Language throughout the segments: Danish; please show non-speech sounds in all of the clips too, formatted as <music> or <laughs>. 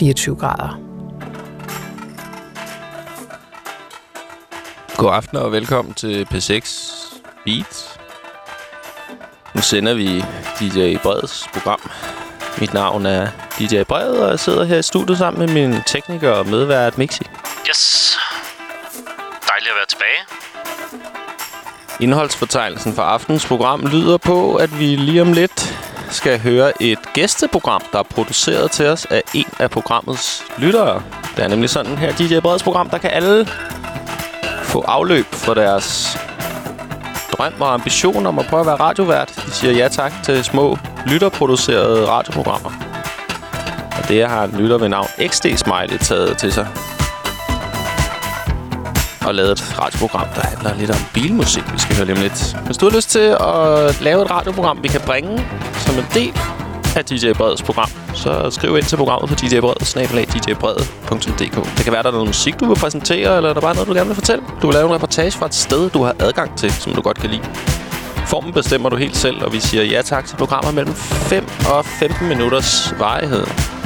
24 grader. God aften og velkommen til P6 Beat. Nu sender vi DJ Breds program. Mit navn er DJ Bred, og jeg sidder her i studiet sammen med min tekniker og medvært Mixi. Yes. Dejligt at være tilbage. Indholdsfortegnelsen for aftens program lyder på, at vi lige om lidt skal høre et gæsteprogram, der er produceret til os af en af programmets lyttere. Det er nemlig sådan her DJ Breds program, der kan alle få afløb for deres drøm og ambition om at prøve at være radiovært. De siger ja tak til små lytterproducerede radioprogrammer. Og det har en lytter ved navn XD Smiley taget til sig. Og lavet et radioprogram, der handler lidt om bilmusik, vi skal høre lige om lidt. Hvis du har lyst til at lave et radioprogram, vi kan bringe som en del af DJ Breds program, så skriv ind til programmet på djbredet, djbredet.dk. Det kan være, der er noget musik, du vil præsentere, eller er der bare noget, du gerne vil fortælle. Du vil lave en reportage fra et sted, du har adgang til, som du godt kan lide. Formen bestemmer du helt selv, og vi siger ja tak til programmer mellem 5 og 15 minutters varighed.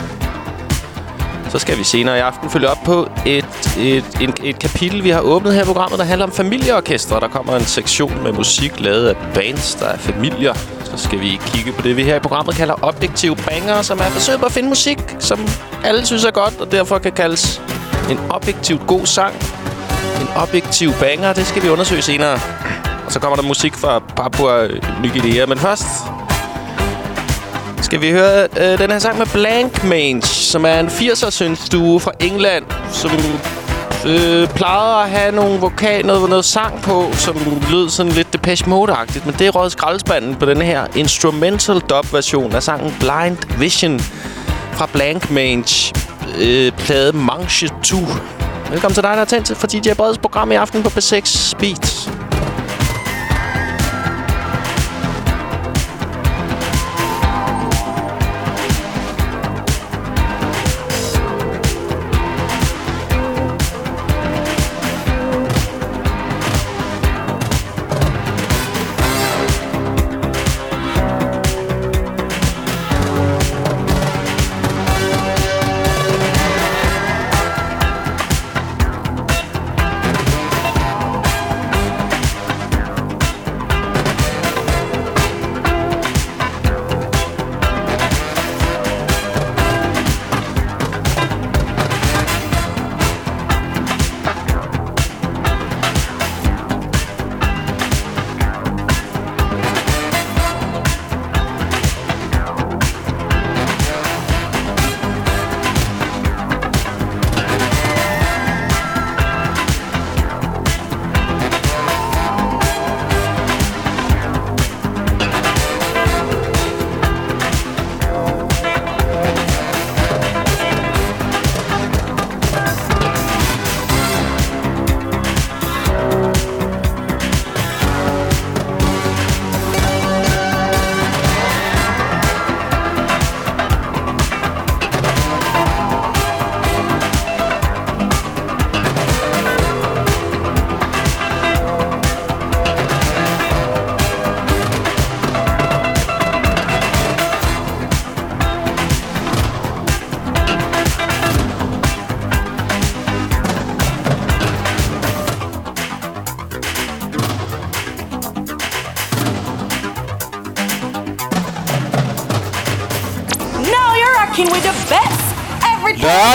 Så skal vi senere i aften følge op på et, et, et, et kapitel, vi har åbnet her i programmet, der handler om familieorkestre. Der kommer en sektion med musik lavet af bands, der er familier. Så skal vi kigge på det, vi her i programmet kalder objektive banger, som er forsøg på at finde musik, som alle synes er godt, og derfor kan kaldes en objektivt god sang. En objektiv banger, det skal vi undersøge senere. Og så kommer der musik fra Papua Ny Guinea. Men først skal vi høre øh, den her sang med Blank Mange, som er en 80'er duo fra England, som øh, plejede at have nogle vokal, noget, noget sang på, som lød sådan lidt Depeche Mode-agtigt. Men det er røget skraldespanden på den her instrumental dub-version af sangen Blind Vision fra Blank Mange, øh, plade Manche 2. Velkommen til dig, der er tændt for DJ Breds program i aften på B6 Beat.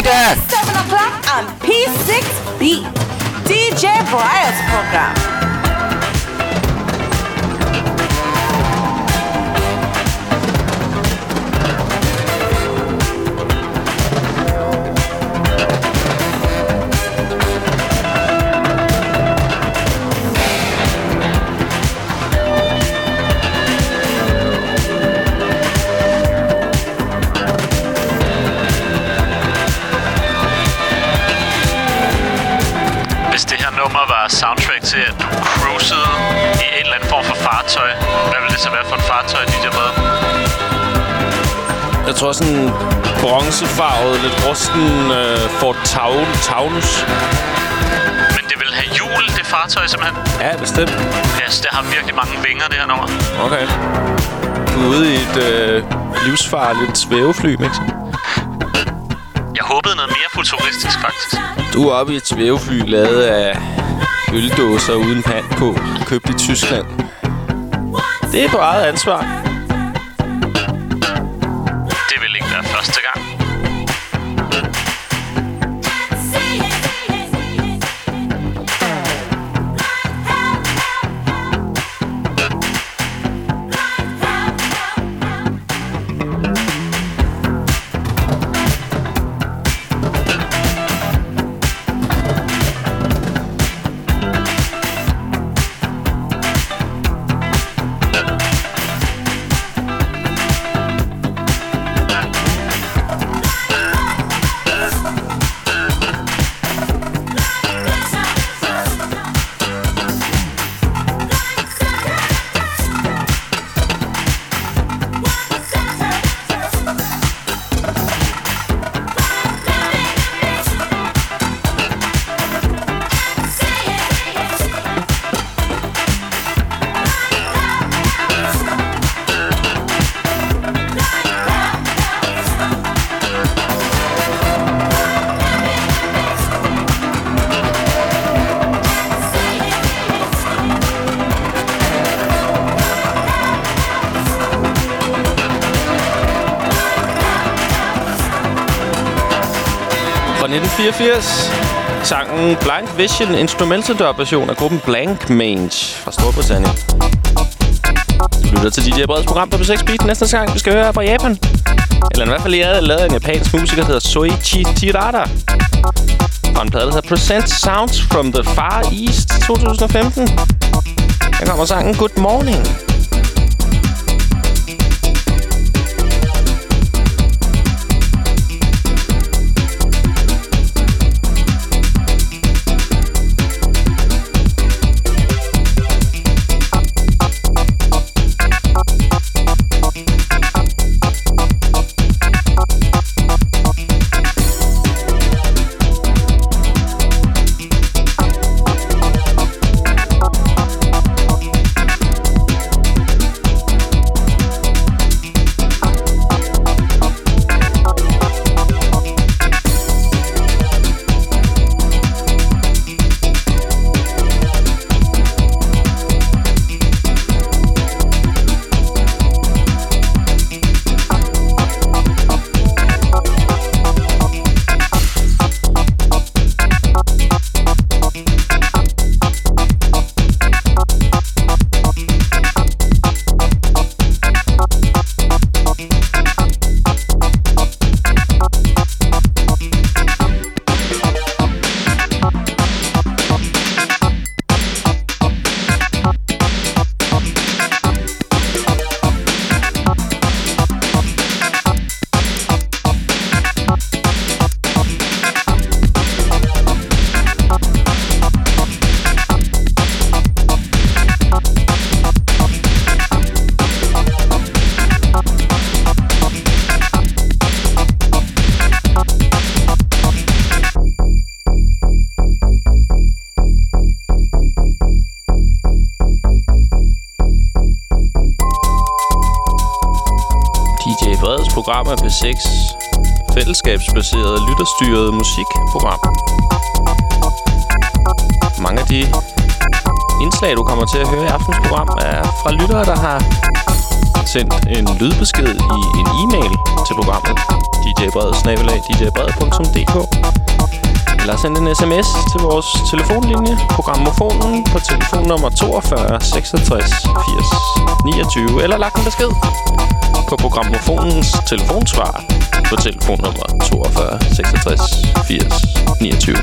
Lørdag! 7 o'clock on P6B. DJ Brian's bronzefarvet, lidt rusten øh, Fort Taun, Taunus. Men det vil have hjul, det fartøj simpelthen. Ja, bestemt. Yes, det har virkelig mange vinger, det her nummer. Okay. Du er ude i et øh, livsfarligt svævefly, ikke? Jeg håber blevet noget mere futuristisk, faktisk. Du er oppe i et svævefly lavet af øldåser uden pand på, købt i Tyskland. Det er på eget ansvar. 1984. Sangen Blind Vision, instrumental version af gruppen Blank Mange fra Storbritannien. Du lytter til DJ Breds program på B6 Beat. Næste gang, vi skal høre fra Japan. Eller i hvert fald lavet, lavet en japansk musiker, der hedder Soichi Tirada. Fra en plade, der hedder Present Sounds from the Far East 2015. Her kommer sangen Good Morning. 6 fællesskabsbaseret lytterstyret musikprogram. Mange af de indslag, du kommer til at høre i aftens program, er fra lyttere, der har sendt en lydbesked i en e-mail til programmet djabred.dk eller send en sms til vores telefonlinje, programmofonen, på telefonnummer 42 66 80 29, eller lagt en besked på programmofonens telefonsvar på telefonnummer 42 66 80 29.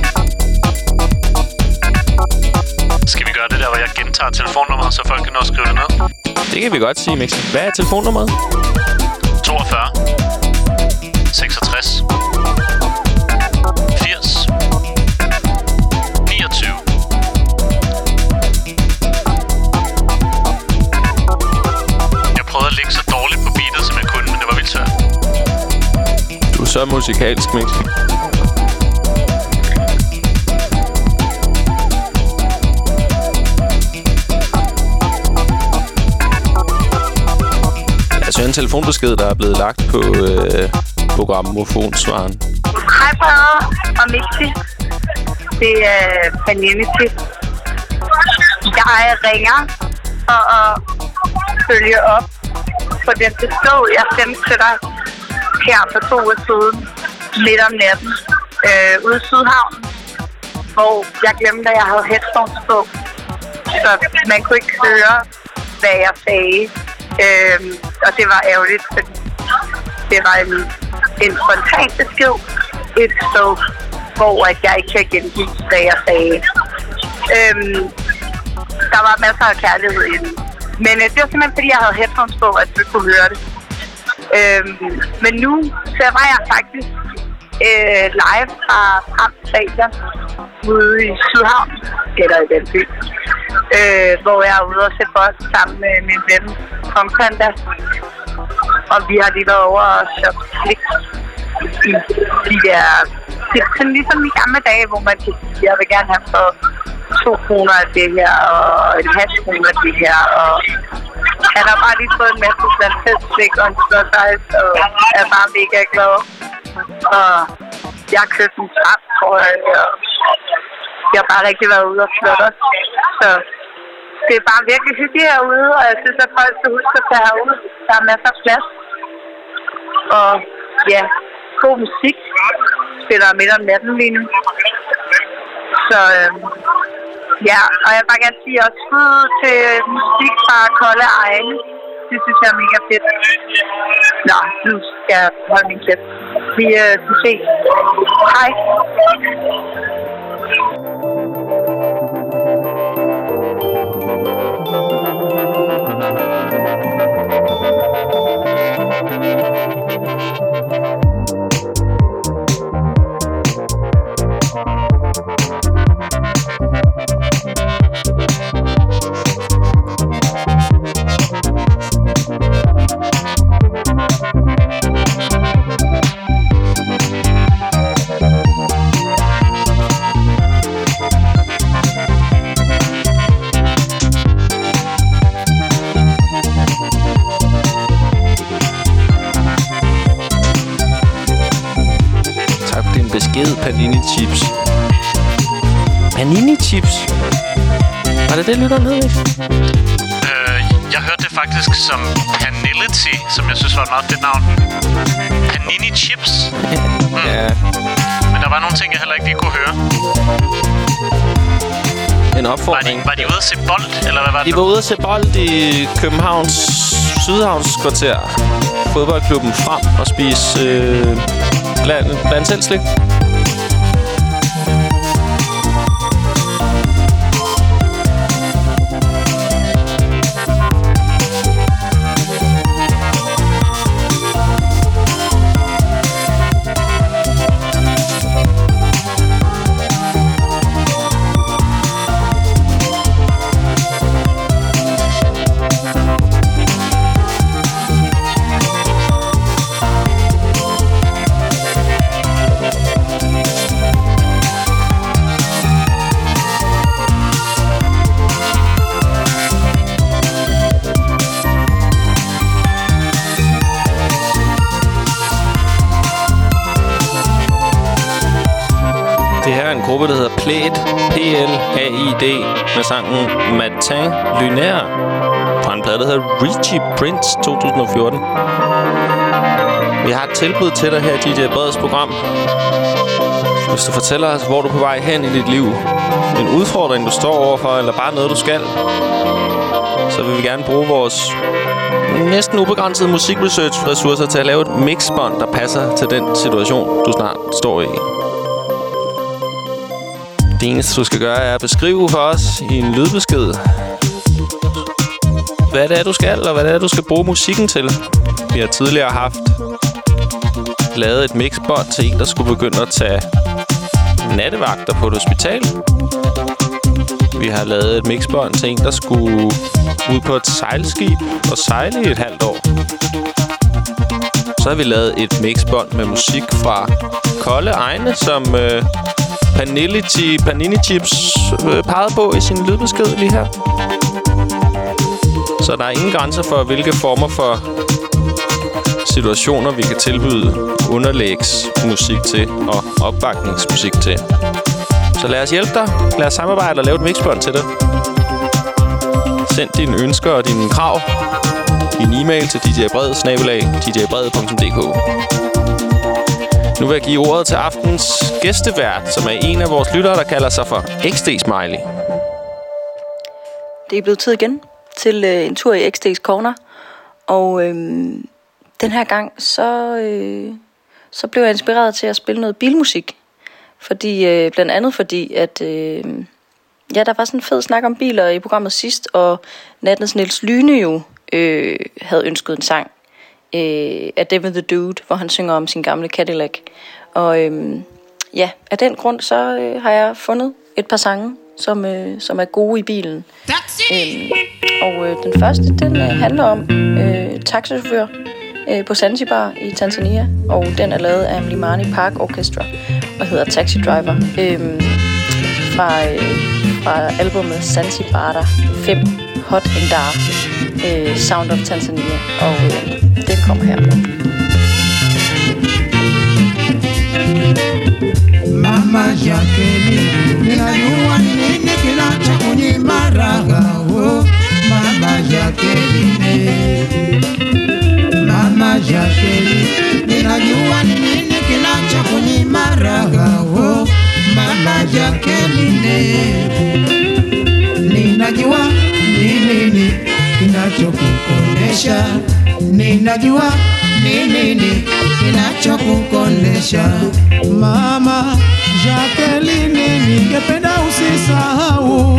Skal vi gøre det der, hvor jeg gentager telefonnummeret, så folk kan nå at skrive det ned? Det kan vi godt sige, Mixi. Hvad er telefonnummeret? 42 66 meget er så musikalsk, Mixi. Altså, en telefonbesked, der er blevet lagt på øh, programmofonsvaren. Hej Brede og Mixi. Det er Pernille Jeg ringer for at følge op på den besked, jeg sendte til dig her for to uger siden midt om natten øh, ude i Sydhavn, hvor jeg glemte, at jeg havde headphones på. Så man kunne ikke høre, hvad jeg sagde. Øh, og det var ærgerligt, fordi det var en, en spontan besked et sted, hvor at jeg ikke kan gengive, hvad jeg sagde. Øhm, der var masser af kærlighed i den. Men øh, det var simpelthen, fordi jeg havde headphones på, at du kunne høre det. Øhm, men nu sender jeg faktisk øh, live fra Pram Teater ude i Sydhavn, eller i den by, øh, hvor jeg er ude og se folk sammen med min ven Tom Panda. Og vi har lige været over og shoppe slik i de der... Det er sådan ligesom i gamle dage, hvor man kan sige, jeg vil gerne have for to kroner af det her, og en halv kroner af det her, og han har bare lige fået en masse blandt og en slåsejs, og er bare mega glad. Og jeg har købt en trap, tror jeg, og jeg har bare rigtig været ude og flot os. Så det er bare virkelig hyggeligt herude, og jeg synes, at folk skal huske at tage herude. Der er masser af plads. Og ja, god musik spiller midt om natten lige nu. Så øhm, ja, og jeg vil bare gerne sige også skud til musik fra Kolde Egne. Det synes jeg er mega fedt. Nå, nu skal jeg holde min kæft. Vi øh, ses. Hej. Besked Panini Chips. Panini Chips? Var det det, lytteren hed, ikke? Øh, jeg hørte det faktisk som Panility, som jeg synes var et meget fedt navn. Panini Chips. <laughs> Mm. Ja. Men der var nogle ting, jeg heller ikke lige kunne høre. En opfordring. Var de, var de ude at se bold, eller hvad var det? De var ude at se bold i Københavns Sydhavns kvarter. Fodboldklubben frem og spise øh, blandt, blandt selv slik. Gruppe, der hedder Plaid, P-L-A-I-D, med sangen Matin Lunaire fra en plade, der hedder Richie Prince 2014. Vi har et tilbud til dig her i DJ Breds program. Hvis du fortæller os, hvor du er på vej hen i dit liv, en udfordring, du står overfor, eller bare noget, du skal, så vil vi gerne bruge vores næsten ubegrænsede musikresearch-ressourcer til at lave et mixbånd, der passer til den situation, du snart står i. Det eneste, du skal gøre, er at beskrive for os i en lydbesked, hvad det er, du skal, og hvad det er, du skal bruge musikken til. Vi har tidligere haft lavet et mixbånd til en, der skulle begynde at tage nattevagter på et hospital. Vi har lavet et mixbånd til en, der skulle ud på et sejlskib og sejle i et halvt år. Så har vi lavet et mixbånd med musik fra kolde egne, som øh, Panility, Panini Chips øh, peget på i sin lydbesked lige her. Så der er ingen grænser for, hvilke former for situationer, vi kan tilbyde underlægsmusik til og opbakningsmusik til. Så lad os hjælpe dig. Lad os samarbejde og lave et mixbånd til dig. Send dine ønsker og dine krav i en e-mail til djabred.dk djbred.dk nu vil jeg give ordet til aftens gæstevært, som er en af vores lyttere, der kalder sig for XD Smiley. Det er blevet tid igen til øh, en tur i XD's Corner. Og øh, den her gang, så, øh, så blev jeg inspireret til at spille noget bilmusik. Fordi, øh, blandt andet fordi, at øh, ja, der var sådan en fed snak om biler i programmet sidst, og Nattens Niels Lyne jo øh, havde ønsket en sang øh, af Devin the Dude, hvor han synger om sin gamle Cadillac. Og øh, ja, af den grund, så øh, har jeg fundet et par sange, som, øh, som er gode i bilen. Øhm, og øh, den første, den øh, handler om øh, taxichauffør øh, på Zanzibar i Tanzania, og den er lavet af Mlimani Park Orchestra og hedder Taxi Driver øhm, fra, øh, fra albumet Zanzibar 5 Hot and Dark øh, Sound of Tanzania, og øh, den kommer her. Mama Jacqueline, ninajua ni nini kinachokunyima raha oh, Mama Jacqueline, Mama Jacqueline, ninajua ni nini kinachokunyima raha oh, Mama Jacqueline, ninajua ni nini kinachokukonesha, ninajua ni nini kinachokukondesha Mama Jacqueline, ningependa usisahau.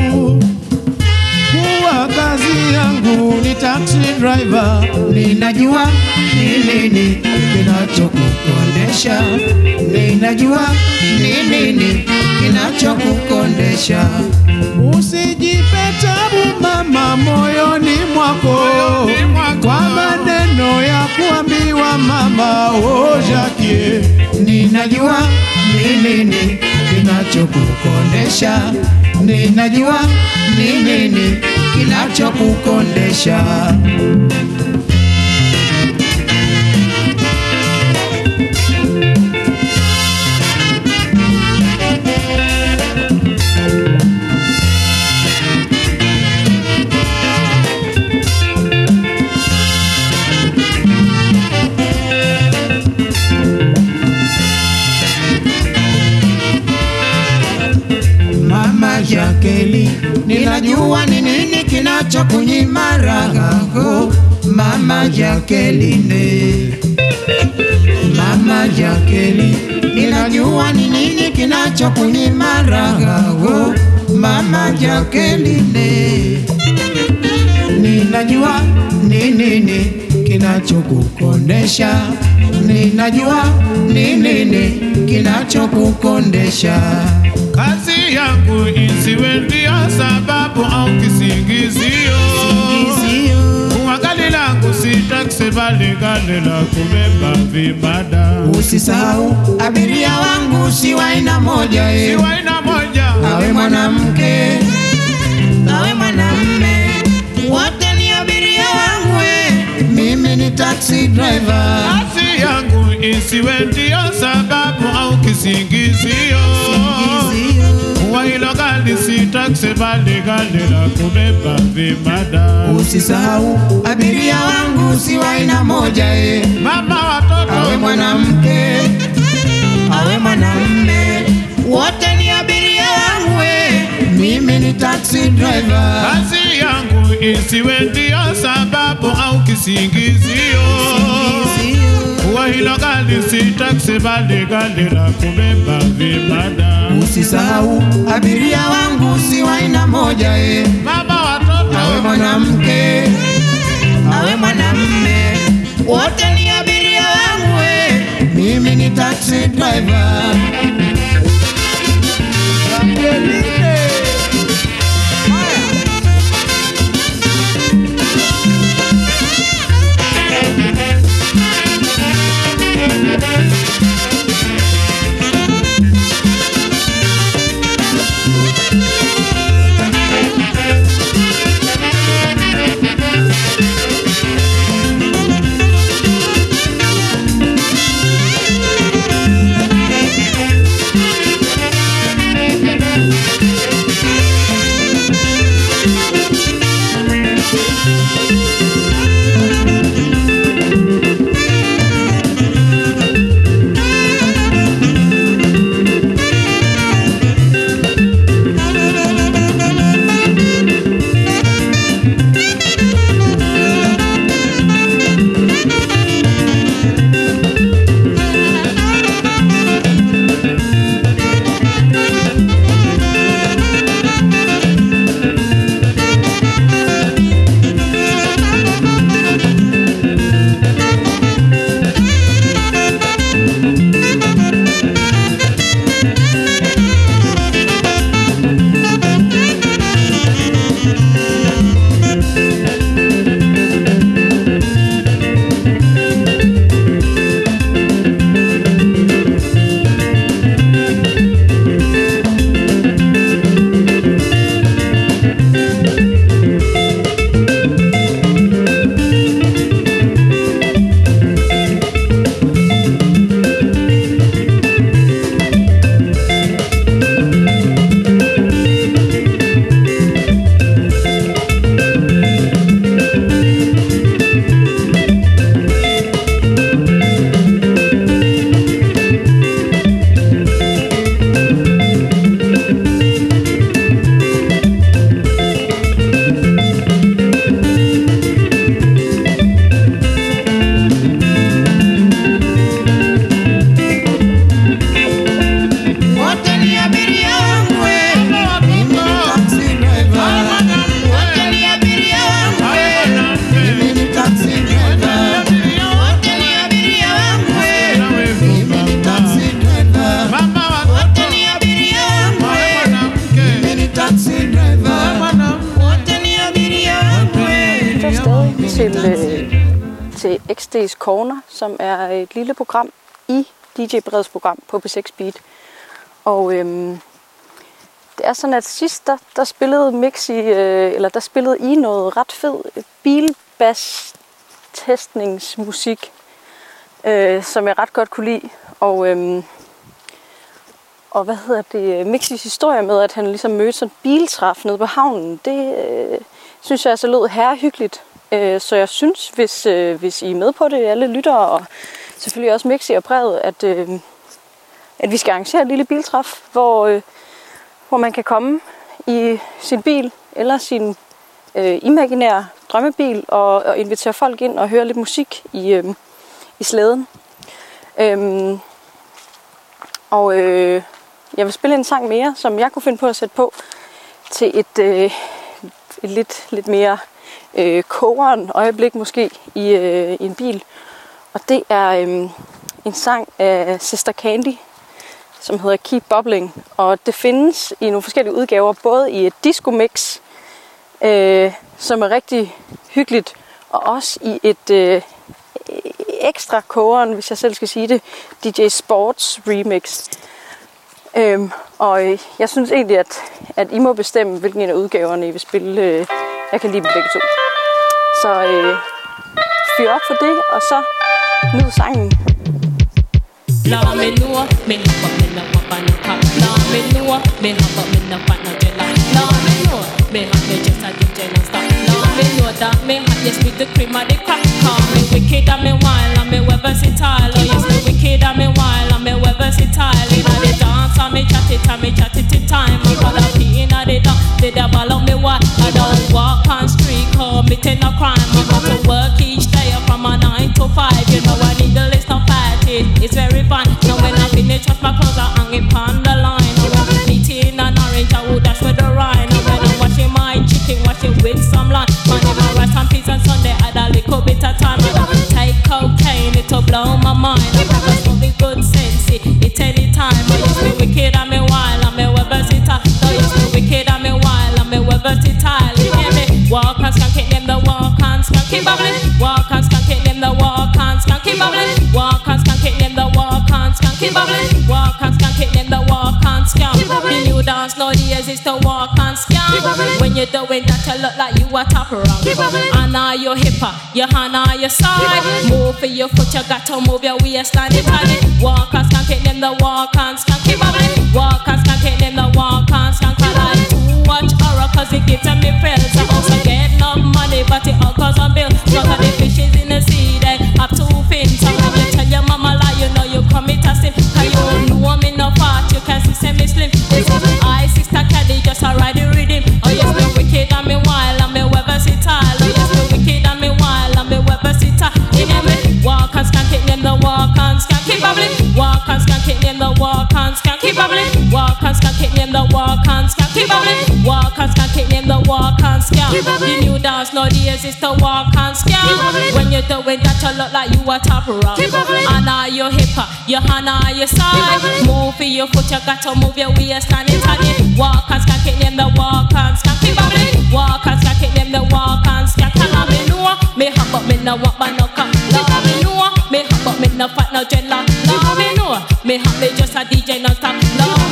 Kuwa kazi yangu ni taxi driver. Ninajua ni nini kinachokukondesha, ninajua ni nini kinachokukonesha, Usijipe tabu mama moyoni mwako kwa maneno ya kuambiwa mama ojakie. Ninajua ni nini kinachokukondesha, ninajua ni nini kinachokukondesha. Ninajua ni nini kinachokunyima raha oh, Mama Jacqueline, Mama Jacqueline, ninajua ni nini kinachokunyima raha oh, Mama Jacqueline, ninajua ni nini kinachokukondesha, ninajua ni nini kinachokukondesha. Kazi yangu isiwe ndio sababu au kisingizio. Kuwa gari langu si taksi bali gari la kubeba vibada. Usisahau abiria wangu si wa aina moja Si eh. wa aina moja, awe mwanamke awe mwanamme, wote ni abiria wangu e. Mimi ni taxi driver. kazi yangu isiwe ndio sababu au kisingizio. Hilo gari si taksi bali gali la kubeba vibada. Usisahau abiria wangu si wa aina moja ye, Mama watoto awe mwanamke awe mwanamme, wote ni abiria wangu eh. Mimi ni taxi driver. Kazi yangu isiwe ndio sababu au kisingizio. Kuwa hilo gari si taksi bali gari la kubeba vibada. Usisahau abiria wangu si wa aina moja eh. baba watoto awe mwanamke awe mwanamme, wote ni abiria wangu eh. Mimi ni taxi driver. Til XD's Corner, som er et lille program i DJ Breds program på P6 Beat. Og øhm, det er sådan, at sidst der, der spillede Mixi, øh, eller der spillede I noget ret fed bilbass testningsmusik, øh, som jeg ret godt kunne lide. Og, øhm, og hvad hedder det, Mixis historie med, at han ligesom mødte sådan en biltræf nede på havnen, det øh, synes jeg altså lød herrehyggeligt. Øh, så jeg synes, hvis, øh, hvis I er med på det, alle lyttere, og selvfølgelig også Mixi og Brevet, at, øh, at vi skal arrangere et lille biltræf, hvor, øh, hvor man kan komme i sin bil eller sin øh, imaginære drømmebil og, og invitere folk ind og høre lidt musik i, øh, i slæden. Øhm, og øh, jeg vil spille en sang mere, som jeg kunne finde på at sætte på til et, øh, et lidt, lidt mere øh, kogeren øjeblik måske i, øh, i en bil. Og det er øh, en sang af Sister Candy, som hedder Keep Bubbling. Og det findes i nogle forskellige udgaver, både i et disco mix, øh, som er rigtig hyggeligt, og også i et øh, ekstra kogeren, hvis jeg selv skal sige det, DJ Sports remix. Øhm, og øh, jeg synes egentlig, at, at I må bestemme, hvilken en af udgaverne I vil spille. Øh, jeg kan lide dem begge to. Så øh, fyr op for det, og så nyd sangen. La men nu, men hapa men na wapa no ka. La me nua, me hapa me na pa na jela. La me nua, me just a DJ non stop. La da men hot yes with the cream of the crack. Call me wicked I'm me wild I'm me weather versatile. Oh yes me wicked I'm me wild me weather versatile. Inna the dance and me chat it and me chat it in time. Me got a pee inna the dance, they da ball on me what? I don't walk on street, committing a crime. I go to work each day from a nine to five. You know I need the list of party. It's very fun. Now when I finish wash my clothes, I hang it on the line. I'm eating an orange, I would dash with the rind. Now when I'm washing my chicken, wash it with some lime. Man, if I rice and peas on Sunday, add a little bit of time. I take cocaine, it'll blow my mind. Anytime. I used to wicked, I'm a wild, I'm a well versatile. I used to wicked, I'm a wild, I'm a well versatile. You hear me? Walk and skank it, them the walk and skank it bubbling. Walk and skank it, them the walk and skank it bubbling. Walk and skank it, them the walk and skank it bubbling. Walk and skank it, the walk and skank. The new dance nowadays is to walk and scam. When you're doing that, you look like you a top rank. And now you're hipper, your hand on your side. Move for your foot, you got to move your waistline. It on it. Walk and skank it, them the walk and bubbling. Walk and skank it, them the walk and skank. I like too much horror 'cause it gives me thrills. I also get no money, but it all cause a bill. Semi slim. This is I, sister caddy, just a ride the rhythm. Oh yes, me wicked and me wild and me well versatile. Oh yes, me wicked and me wild and me well versatile. Hear me? Walk and skank it, them the walk and skank it bubbling. Walk and skank it, them the walk and skank it bubbling. Walk and skank it, them the walk and skank it. Walk and skank it, them the walk and skank. The new dance nowadays is to walk and skank. When you're doing that, you look like you a top rock. And now you're hipper, your hand on your side. Move for your foot, you got to move your waistline and turn it. Walk and skank it, them the walk and skank it bubbling. Walk and skank it, them the walk and. And I me know, me hop up, me no walk, but no come. Love me know, me hop up, me no fat, no dreadlock. Love me know, me hop, me just a DJ non-stop. Love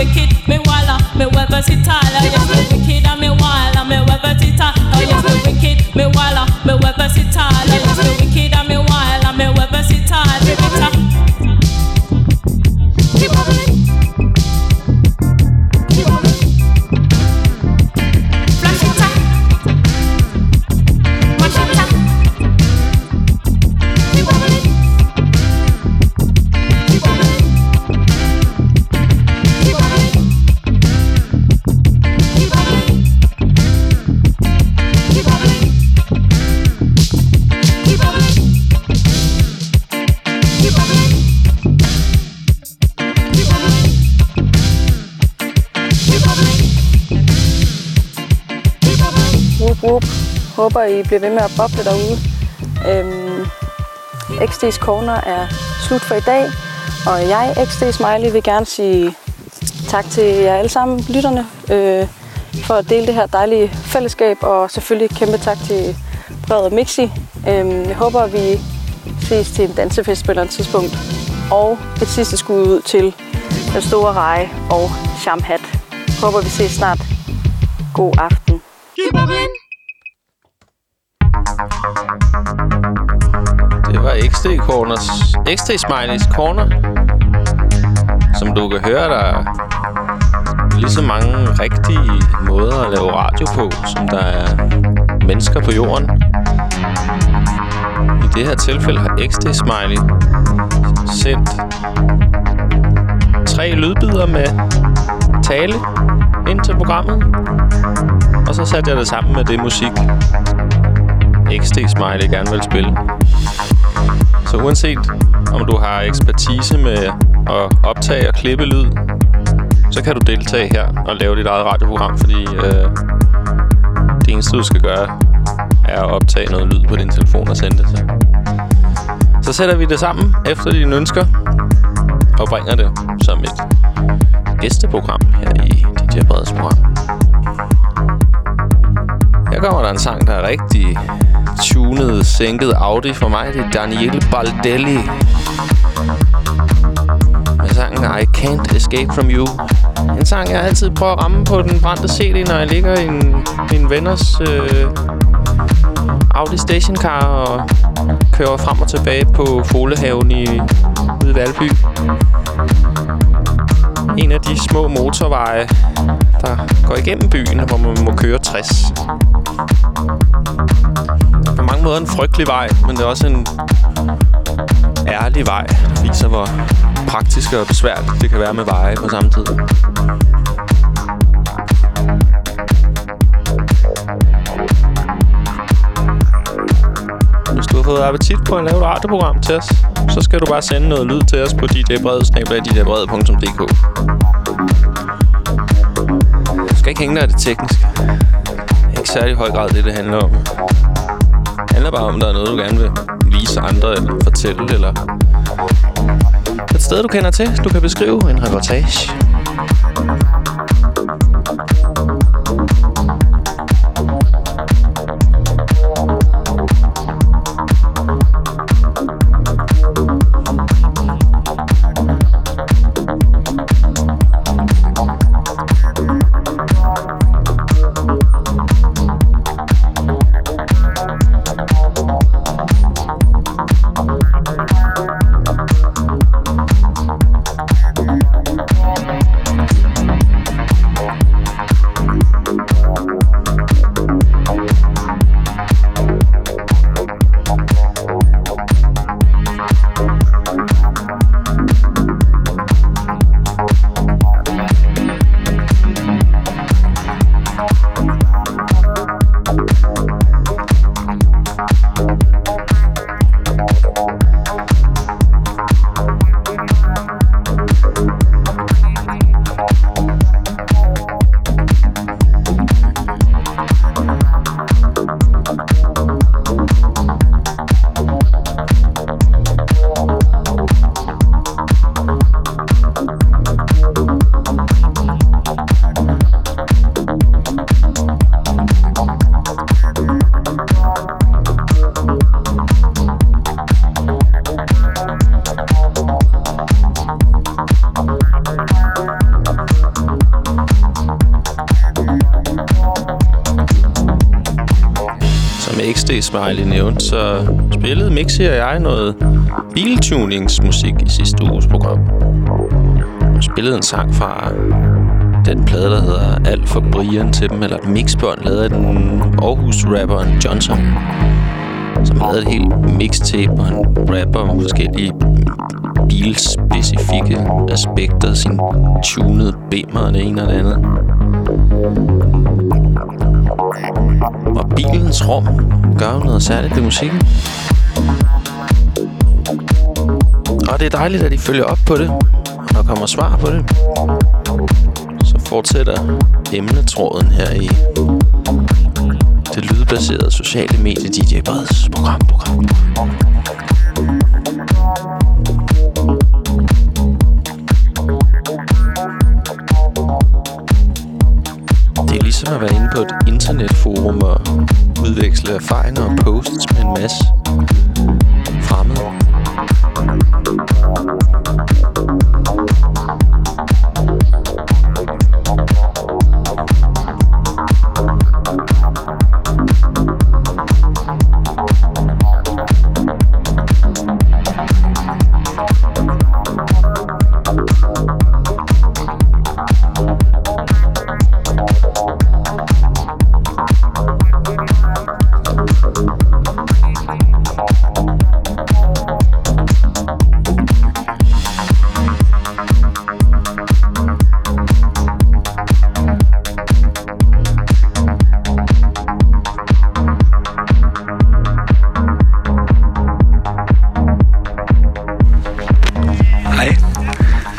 Call me wicked, me wild and me well versatile. Oh, yes, me wicked and me wild and me well versatile. Oh, yes, me wicked, me wild and me well versatile. Oh, Håber, I bliver ved med at boble derude. Øhm, XD's Corner er slut for i dag, og jeg, XD Smiley, vil gerne sige tak til jer alle sammen, lytterne, øh, for at dele det her dejlige fællesskab, og selvfølgelig kæmpe tak til Bred og Mixi. Øhm, jeg håber, at vi ses til en dansefest på et eller andet tidspunkt. Og et sidste skud ud til den store reje og Chamhat. Håber, vi ses snart. God aften. Det var XT Corners. XT Smileys Corner. Som du kan høre, der er lige så mange rigtige måder at lave radio på, som der er mennesker på jorden. I det her tilfælde har XT Smiley sendt tre lydbider med tale ind til programmet. Og så satte jeg det sammen med det musik, XD Smiley gerne vil spille. Så uanset om du har ekspertise med at optage og klippe lyd, så kan du deltage her og lave dit eget radioprogram, fordi øh, det eneste, du skal gøre, er at optage noget lyd på din telefon og sende det. til. så sætter vi det sammen efter dine ønsker og bringer det som et gæsteprogram her i DJ Breds program. Her kommer der en sang, der er rigtig tunet, sænket Audi for mig. Det er Daniele Baldelli. Med sangen I Can't Escape From You. En sang, jeg altid prøver at ramme på den brændte CD, når jeg ligger i en, min venners øh, Audi stationcar og kører frem og tilbage på Folehaven i ude i Valby. En af de små motorveje, der går igennem byen, hvor man må køre 60 mange måder en frygtelig vej, men det er også en ærlig vej. Det viser, hvor praktisk og besværligt det kan være med veje på samme tid. Hvis du har fået appetit på at lave et radioprogram til os, så skal du bare sende noget lyd til os på djbred.dk Du skal ikke hænge dig af det tekniske. Ikke særlig høj grad det, det handler om. Handler bare om, at der er noget, du gerne vil vise andre, eller fortælle, eller et sted, du kender til. Du kan beskrive en reportage. Smiley nævnte, så spillede Mixi og jeg noget biltuningsmusik i sidste uges program. Vi spillede en sang fra den plade, der hedder Alt for Brian til dem, eller mixbånd, lavet af den Aarhus-rapperen Johnson, som lavede et helt mixtape, og han rapper om forskellige bilspecifikke aspekter, sin tunede bimmer og det ene og det andet. Og bilens rum gør jo noget særligt ved musikken. Og det er dejligt, at I følger op på det, og der kommer svar på det. Så fortsætter emnetråden her i det lydbaserede sociale medie DJ Breds program, program. spændende ligesom at være inde på et internetforum og udveksle erfaringer og posts med en masse.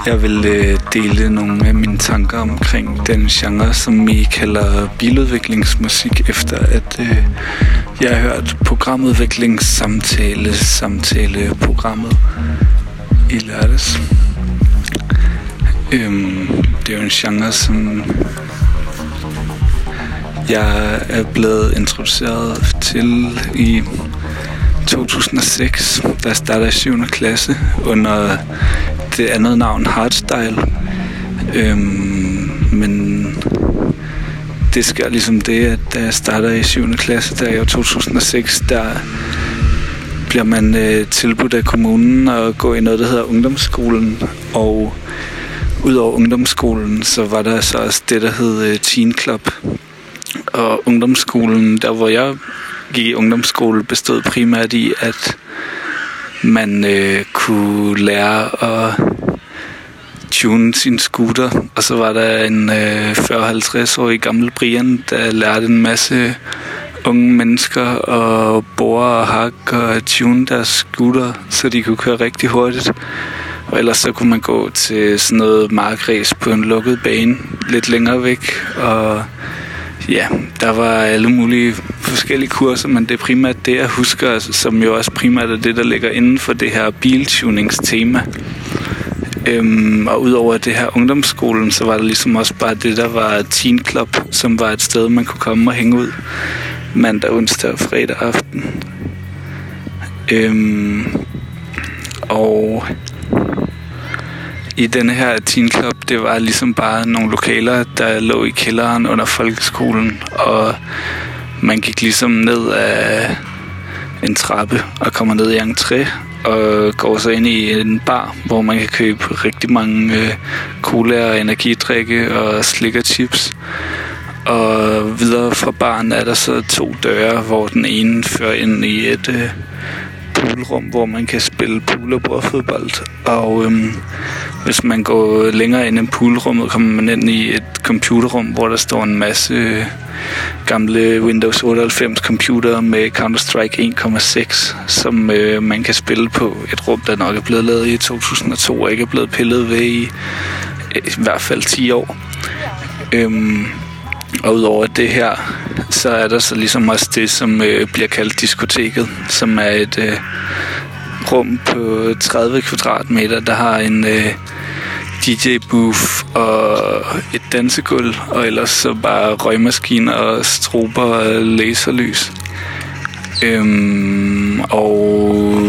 Jeg vil øh, dele nogle af mine tanker omkring den genre, som vi kalder biludviklingsmusik, efter at øh, jeg har hørt programudviklingssamtale, samtaleprogrammet i lørdags. Øhm, det er jo en genre, som jeg er blevet introduceret til i 2006, da jeg startede i 7. klasse under det andet navn Hardstyle. Øhm, men det sker ligesom det, at da jeg starter i 7. klasse, der i år 2006, der bliver man øh, tilbudt af kommunen at gå i noget, der hedder ungdomsskolen. Og udover ungdomsskolen, så var der så også det, der hed øh, Teen Club. Og ungdomsskolen, der hvor jeg gik i ungdomsskole, bestod primært i, at man øh, kunne lære at tune sin scooter. Og så var der en øh, 40-50-årig gammel Brian, der lærte en masse unge mennesker at bore og hakke og tune deres scooter, så de kunne køre rigtig hurtigt. Og ellers så kunne man gå til sådan noget markræs på en lukket bane lidt længere væk. Og ja, der var alle mulige forskellige kurser, men det er primært det, jeg husker, altså, som jo også primært er det, der ligger inden for det her biltuningstema. Øhm, og udover det her ungdomsskolen, så var der ligesom også bare det, der var Teen Club, som var et sted, man kunne komme og hænge ud mandag, onsdag og fredag aften. Øhm, og i denne her Teen Club, det var ligesom bare nogle lokaler, der lå i kælderen under folkeskolen, og man gik ligesom ned af en trappe og kommer ned i entré og går så ind i en bar, hvor man kan købe rigtig mange øh, cola og energidrikke og slik og chips. Og videre fra baren er der så to døre, hvor den ene fører ind i et øh, poolrum, hvor man kan spille pool og bordfodbold. Og øhm, hvis man går længere ind i poolrummet, kommer man ind i et computerrum, hvor der står en masse øh, gamle Windows 98 computer med Counter-Strike 1.6, som øh, man kan spille på et rum, der nok er blevet lavet i 2002 og ikke er blevet pillet ved i, øh, i hvert fald 10 år. Øhm, og udover det her, så er der så ligesom også det, som øh, bliver kaldt diskoteket, som er et øh, rum på 30 kvadratmeter, der har en øh, DJ-booth og et dansegulv, og ellers så bare røgmaskiner og strober og laserlys. Øhm, og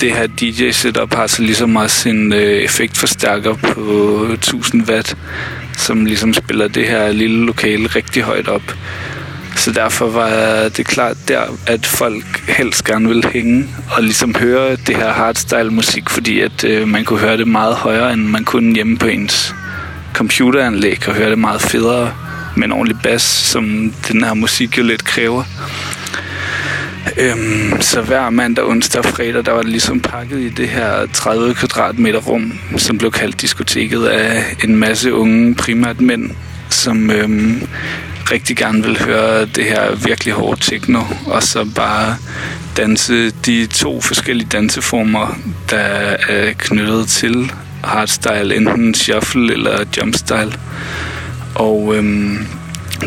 det her DJ-setup har så ligesom også en øh, effektforstærker på 1000 watt, som ligesom spiller det her lille lokale rigtig højt op. Så derfor var det klart der, at folk helst gerne ville hænge og ligesom høre det her hardstyle musik, fordi at øh, man kunne høre det meget højere, end man kunne hjemme på ens computeranlæg, og høre det meget federe med en ordentlig bass, som den her musik jo lidt kræver. Øhm, så hver mandag, onsdag og fredag, der var det ligesom pakket i det her 30 kvadratmeter rum, som blev kaldt diskoteket af en masse unge, primært mænd, som øhm, rigtig gerne vil høre det her virkelig hårde techno, og så bare danse de to forskellige danseformer, der er knyttet til hardstyle, enten shuffle eller jumpstyle. Og øhm,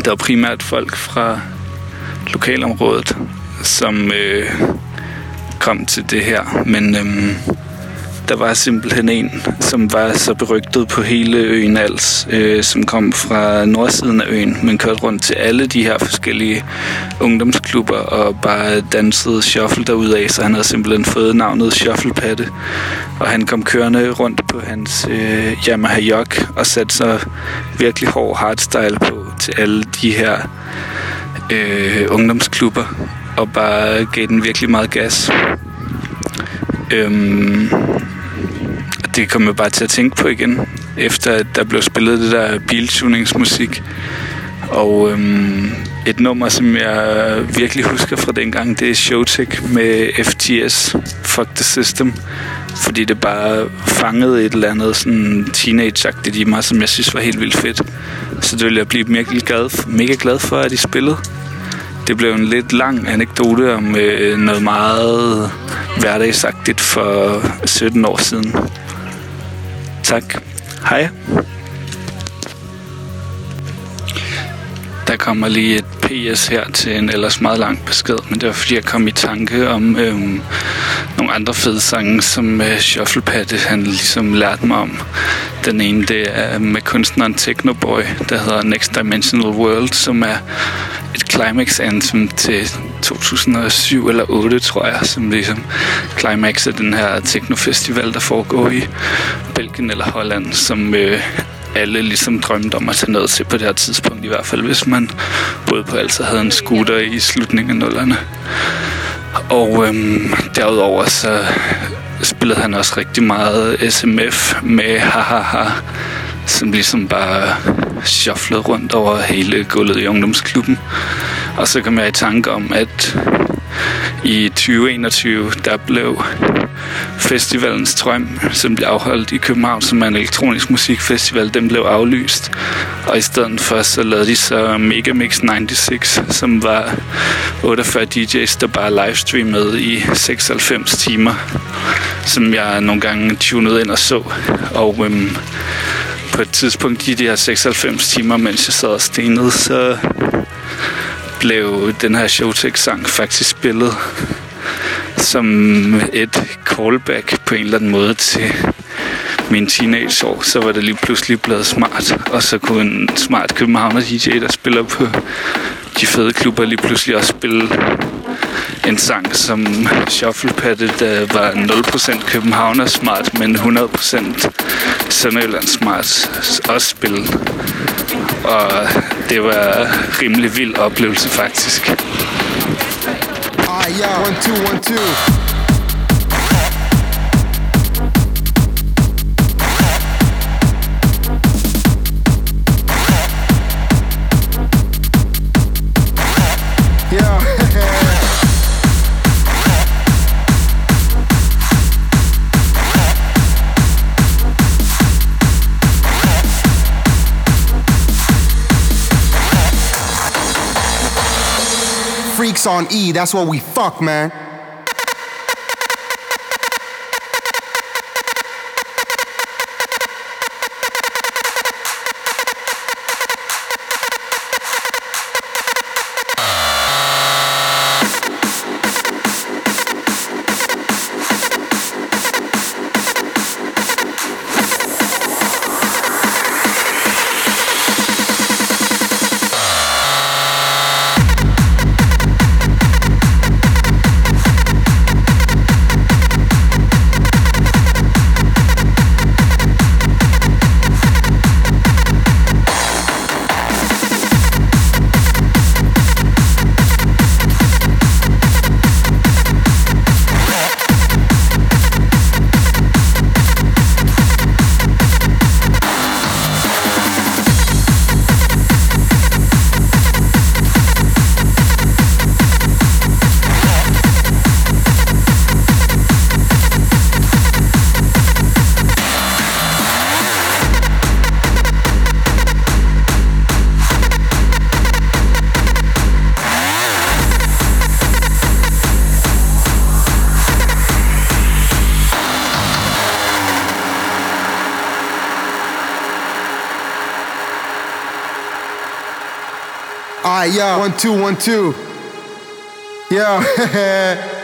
der var primært folk fra lokalområdet, som øh, kom til det her. Men øh, der var simpelthen en, som var så berygtet på hele øen Als, øh, som kom fra nordsiden af øen, men kørte rundt til alle de her forskellige ungdomsklubber og bare dansede shuffle derudaf, så han havde simpelthen fået navnet Shufflepatte. Og han kom kørende rundt på hans øh, Yamaha Yok og satte sig virkelig hård hardstyle på til alle de her øh, ungdomsklubber og bare gav den virkelig meget gas. Øhm, det kom jeg bare til at tænke på igen, efter at der blev spillet det der biltuningsmusik. Og øhm, et nummer, som jeg virkelig husker fra dengang, det er Showtek med FTS, Fuck the System. Fordi det bare fangede et eller andet sådan teenage-agtigt i mig, som jeg synes var helt vildt fedt. Så det ville jeg blive mega glad, mega glad for, at de spillede. Det blev en lidt lang anekdote om øh, noget meget hverdagsagtigt for 17 år siden. Tak. Hej. Der kommer lige et PS her til en ellers meget lang besked, men det var fordi, jeg kom i tanke om øhm, nogle andre fede sange, som øh, Shufflepatte han ligesom lærte mig om. Den ene, det er med kunstneren Technoboy, der hedder Next Dimensional World, som er et climax anthem til 2007 eller 8, tror jeg, som ligesom climax af den her technofestival, der foregår i Belgien eller Holland, som øh, alle ligesom drømte om at tage ned til på det her tidspunkt, i hvert fald hvis man både på altså havde en scooter i slutningen af nullerne. Og øhm, derudover så spillede han også rigtig meget SMF med hahaha, som ligesom bare shufflede rundt over hele gulvet i ungdomsklubben. Og så kom jeg i tanke om, at i 2021, der blev festivalens drøm, som blev afholdt i København, som er en elektronisk musikfestival, den blev aflyst. Og i stedet for, så lavede de så Megamix 96, som var 48 DJ's, der bare livestreamede i 96 timer, som jeg nogle gange tunede ind og så. Og øhm, på et tidspunkt i de her 96 timer, mens jeg sad og stenede, så blev den her Showtek-sang faktisk spillet som et callback på en eller anden måde til min teenageår, så var det lige pludselig blevet smart, og så kunne en smart københavner DJ, der spiller på de fede klubber, lige pludselig også spille en sang som Shufflepad, der var 0% Københavner smart, men 100% Sønderjylland smart også spille. Og det var en rimelig vild oplevelse faktisk. Ah, yeah. One, two, one, two. Freaks on E, that's what we fuck, man. Yo, one, two, one, two. Yo, <laughs>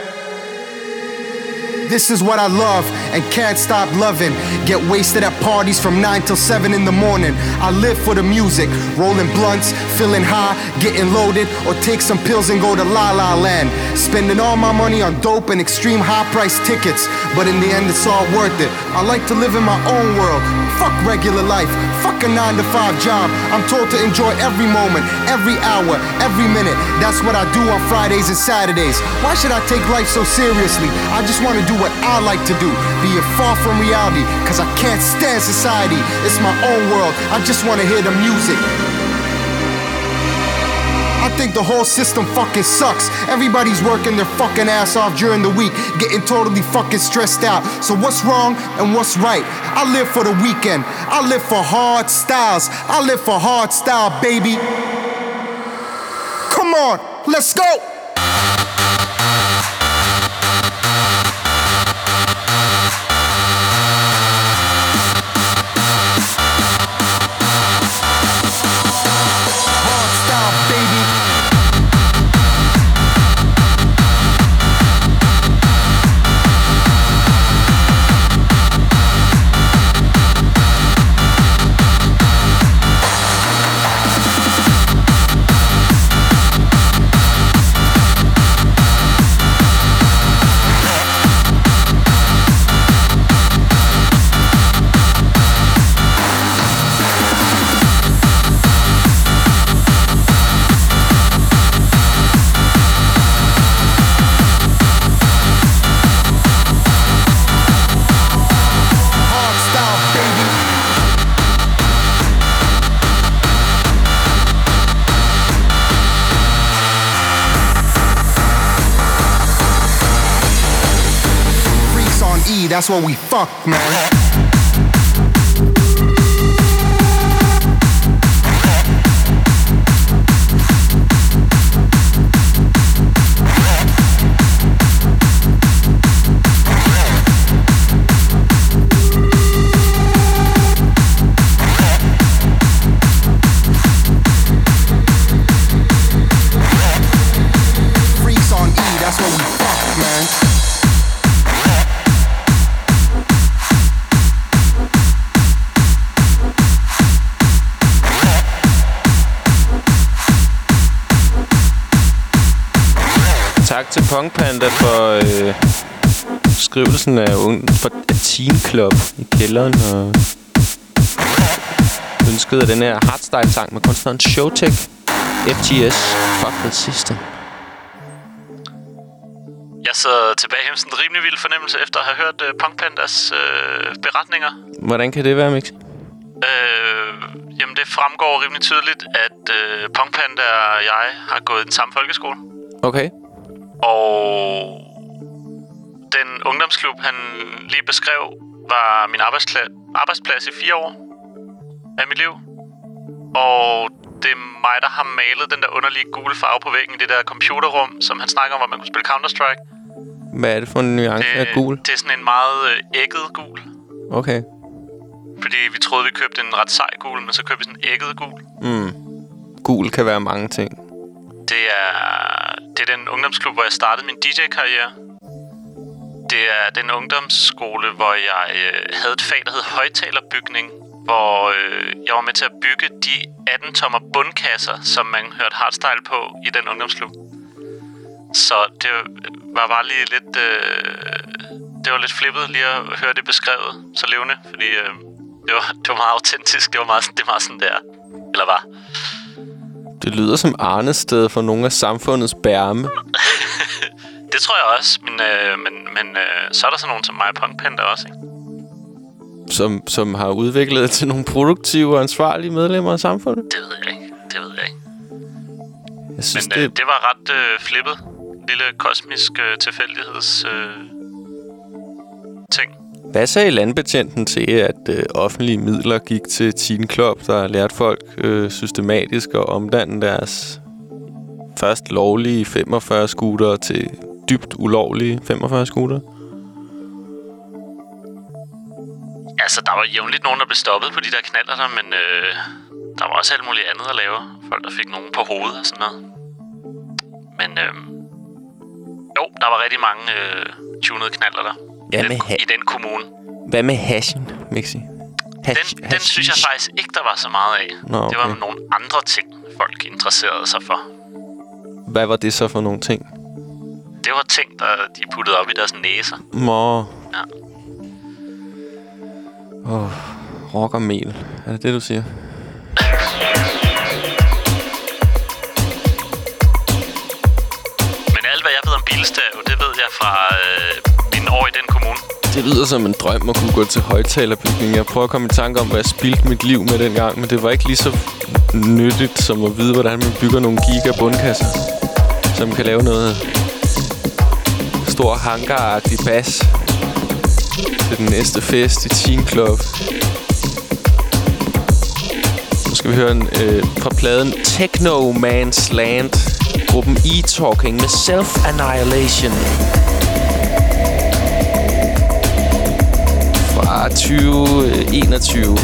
This is what I love and can't stop loving. Get wasted at parties from 9 till 7 in the morning. I live for the music, rolling blunts, feeling high, getting loaded, or take some pills and go to La La Land. Spending all my money on dope and extreme high price tickets, but in the end it's all worth it. I like to live in my own world. Fuck regular life, a 9 to 5 job. I'm told to enjoy every moment, every hour, every minute. That's what I do on Fridays and Saturdays. Why should I take life so seriously? I just want to do what I like to do, be it far from reality, cause I can't stand society. It's my own world, I just want to hear the music. I think the whole system fucking sucks. Everybody's working their fucking ass off during the week, getting totally fucking stressed out. So what's wrong and what's right? I live for the weekend. I live for hard styles. I live for hard style, baby. Come on, let's go. That's what we fuck, man. Punk Panda for øh, skrivelsen af, un- for, af Teen Club i kælderen og ønsket af den her hardstyle-sang med kunstneren Showtek. FTS. Fuck the system. Jeg sidder tilbage med sådan en rimelig vild fornemmelse efter at have hørt uh, Punk Pandas uh, beretninger. Hvordan kan det være, Mix? Øh, jamen, det fremgår rimelig tydeligt, at uh, Punk Panda og jeg har gået i den samme folkeskole. Okay. Og den ungdomsklub, han lige beskrev, var min arbejdskla- arbejdsplads i fire år af mit liv. Og det er mig, der har malet den der underlige gule farve på væggen i det der computerrum, som han snakker om, hvor man kunne spille Counter-Strike. Hvad er det for en nuance af gul? Det er sådan en meget øh, ægget gul. Okay. Fordi vi troede, vi købte en ret sej gul, men så købte vi sådan en ægget gul. Mm. Gul kan være mange ting. Det er, det er den ungdomsklub, hvor jeg startede min DJ-karriere. Det er den ungdomsskole, hvor jeg øh, havde et fag, der hed højtalerbygning, hvor øh, jeg var med til at bygge de 18-tommer bundkasser, som man hørte hardstyle på i den ungdomsklub. Så det var bare lige lidt... Øh, det var lidt flippet lige at høre det beskrevet så levende, fordi øh, det, var, det var meget autentisk. Det var meget, det var meget sådan der. Eller var. Det lyder som Arnested for nogle af samfundets bærme. <laughs> Det tror jeg også, men, øh, men, men øh, så er der sådan nogen som mig og Punk Panda også, ikke? Som, som har udviklet det til nogle produktive og ansvarlige medlemmer af samfundet. Det ved jeg ikke. Det ved jeg ikke. Jeg synes, Men øh, det var ret øh, flippet. Lille kosmisk øh, tilfældigheds øh, ting. Hvad sagde landbetjenten til, at øh, offentlige midler gik til Teen Club, der lærte folk øh, systematisk at omdanne deres først lovlige 45 skuter til dybt ulovlige 45 skuter? Altså, der var jævnligt nogen, der blev stoppet på de der knaller der, men øh, der var også alt muligt andet at lave. Folk, der fik nogen på hovedet og sådan noget. Men øh, jo, der var rigtig mange øh, tunede knaller der. Hvad i, med, den, ha- i den kommune. hvad med hashen, Mixi? Hash, Den, den synes jeg faktisk ikke, der var så meget af. Nå, Det var okay. nogle andre ting, folk interesserede sig for. Hvad var det så for nogle ting? Det var ting, der de puttede op i deres næser. Må... Ja. Oh, rockermel. Er det det, du siger? Men alt, hvad jeg ved om bilstav, det ved jeg fra øh, mine år i den kommune. Det lyder som en drøm at kunne gå til højtalerbygning. Jeg prøver at komme i tanke om, hvad jeg spildte mit liv med dengang, men det var ikke lige så nyttigt som at vide, hvordan man bygger nogle gigabundkasser, som kan lave noget stor hangaragtig bas til den næste fest i Teen Club. Nu skal vi høre en, øh, fra pladen Techno Man's Land. Gruppen E-Talking med Self-Annihilation. Ah, Fra 2021.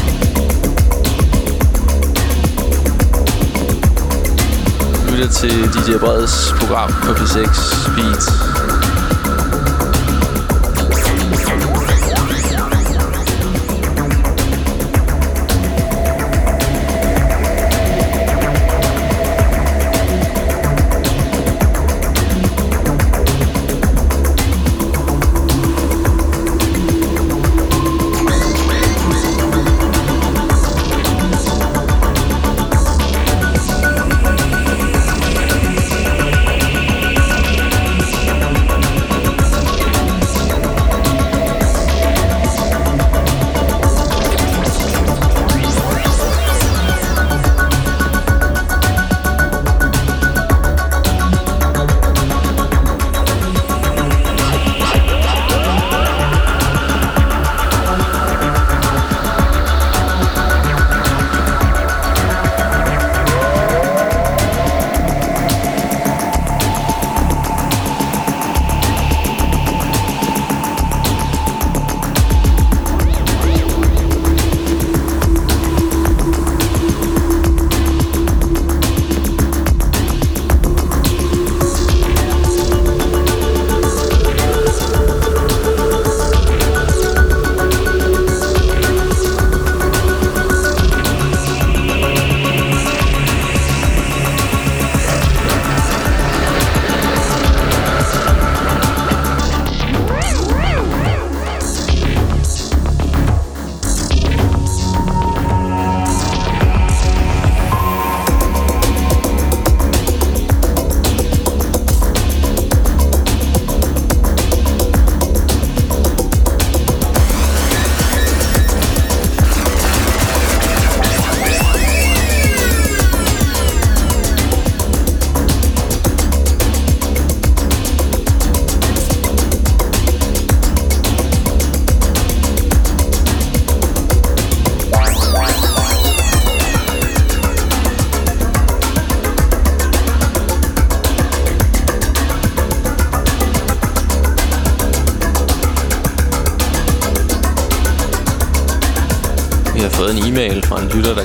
Lytter til DJ Breds program på P6 Beat.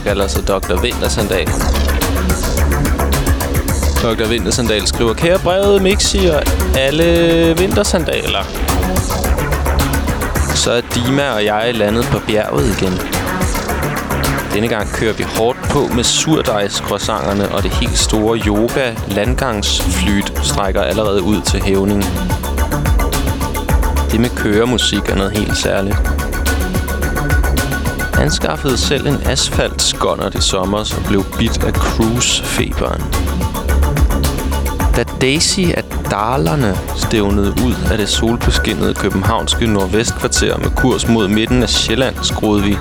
Kalder sig Dr. Vintersandal. Dr. Vintersandal skriver, Kære brevet, Mixi og alle vintersandaler. Så er Dima og jeg landet på bjerget igen. Denne gang kører vi hårdt på med surdejscroissanterne, og det helt store yoga landgangsflyt strækker allerede ud til hævning. Det med køremusik er noget helt særligt anskaffede selv en asfaltskonner i sommer, og blev bit af cruise-feberen. Da Daisy af Darlerne stævnede ud af det solbeskinnede københavnske nordvestkvarter med kurs mod midten af Sjælland, skruede vi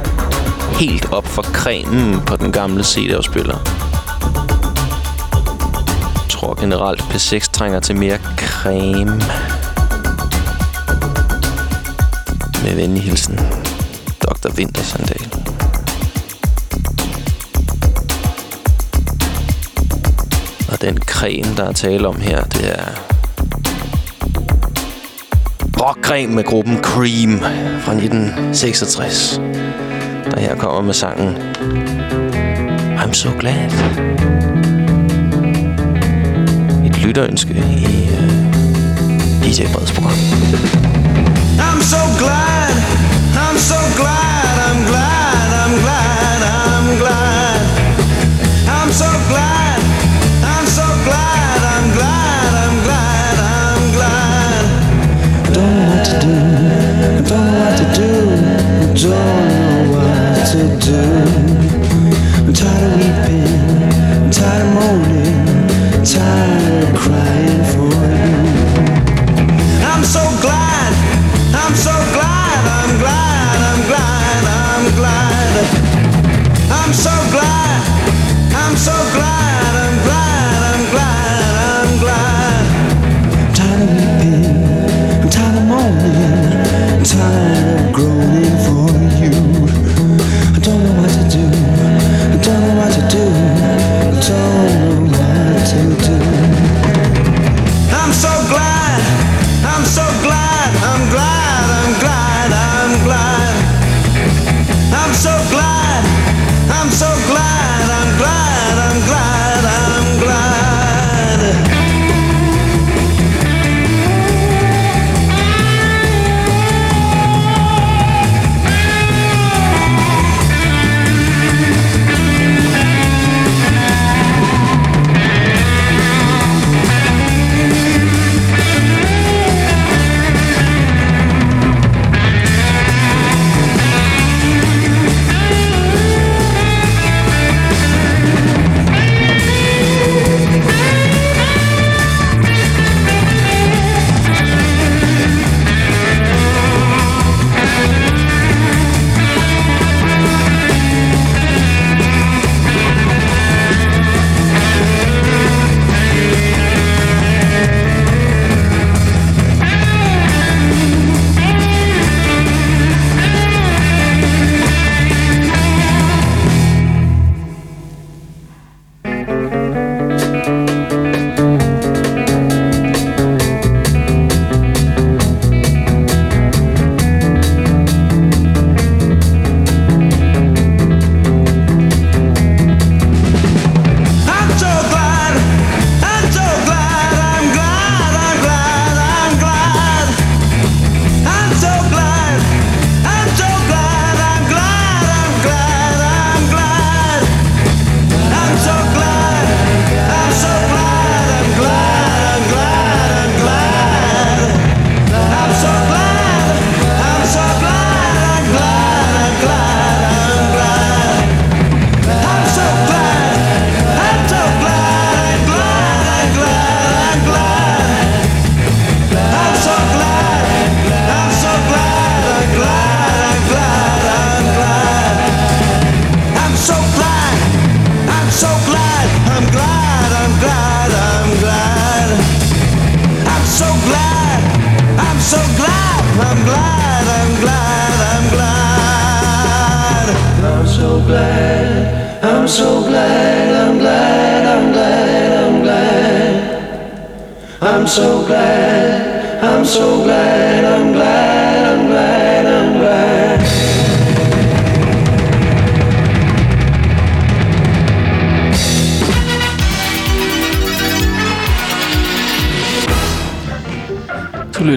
helt op for kremen på den gamle CD-afspiller. Jeg tror generelt, P6 trænger til mere creme. Med venlig hilsen, Dr. Vintersandal. Og den creme, der er tale om her, det er rockcreme med gruppen Cream fra 1966, der her kommer med sangen I'm So Glad. Et lytterønske i øh, uh, DJ Breds program. I'm so glad, I'm so glad, I'm glad, I'm glad, I'm glad. Don't know what to do. I'm tired of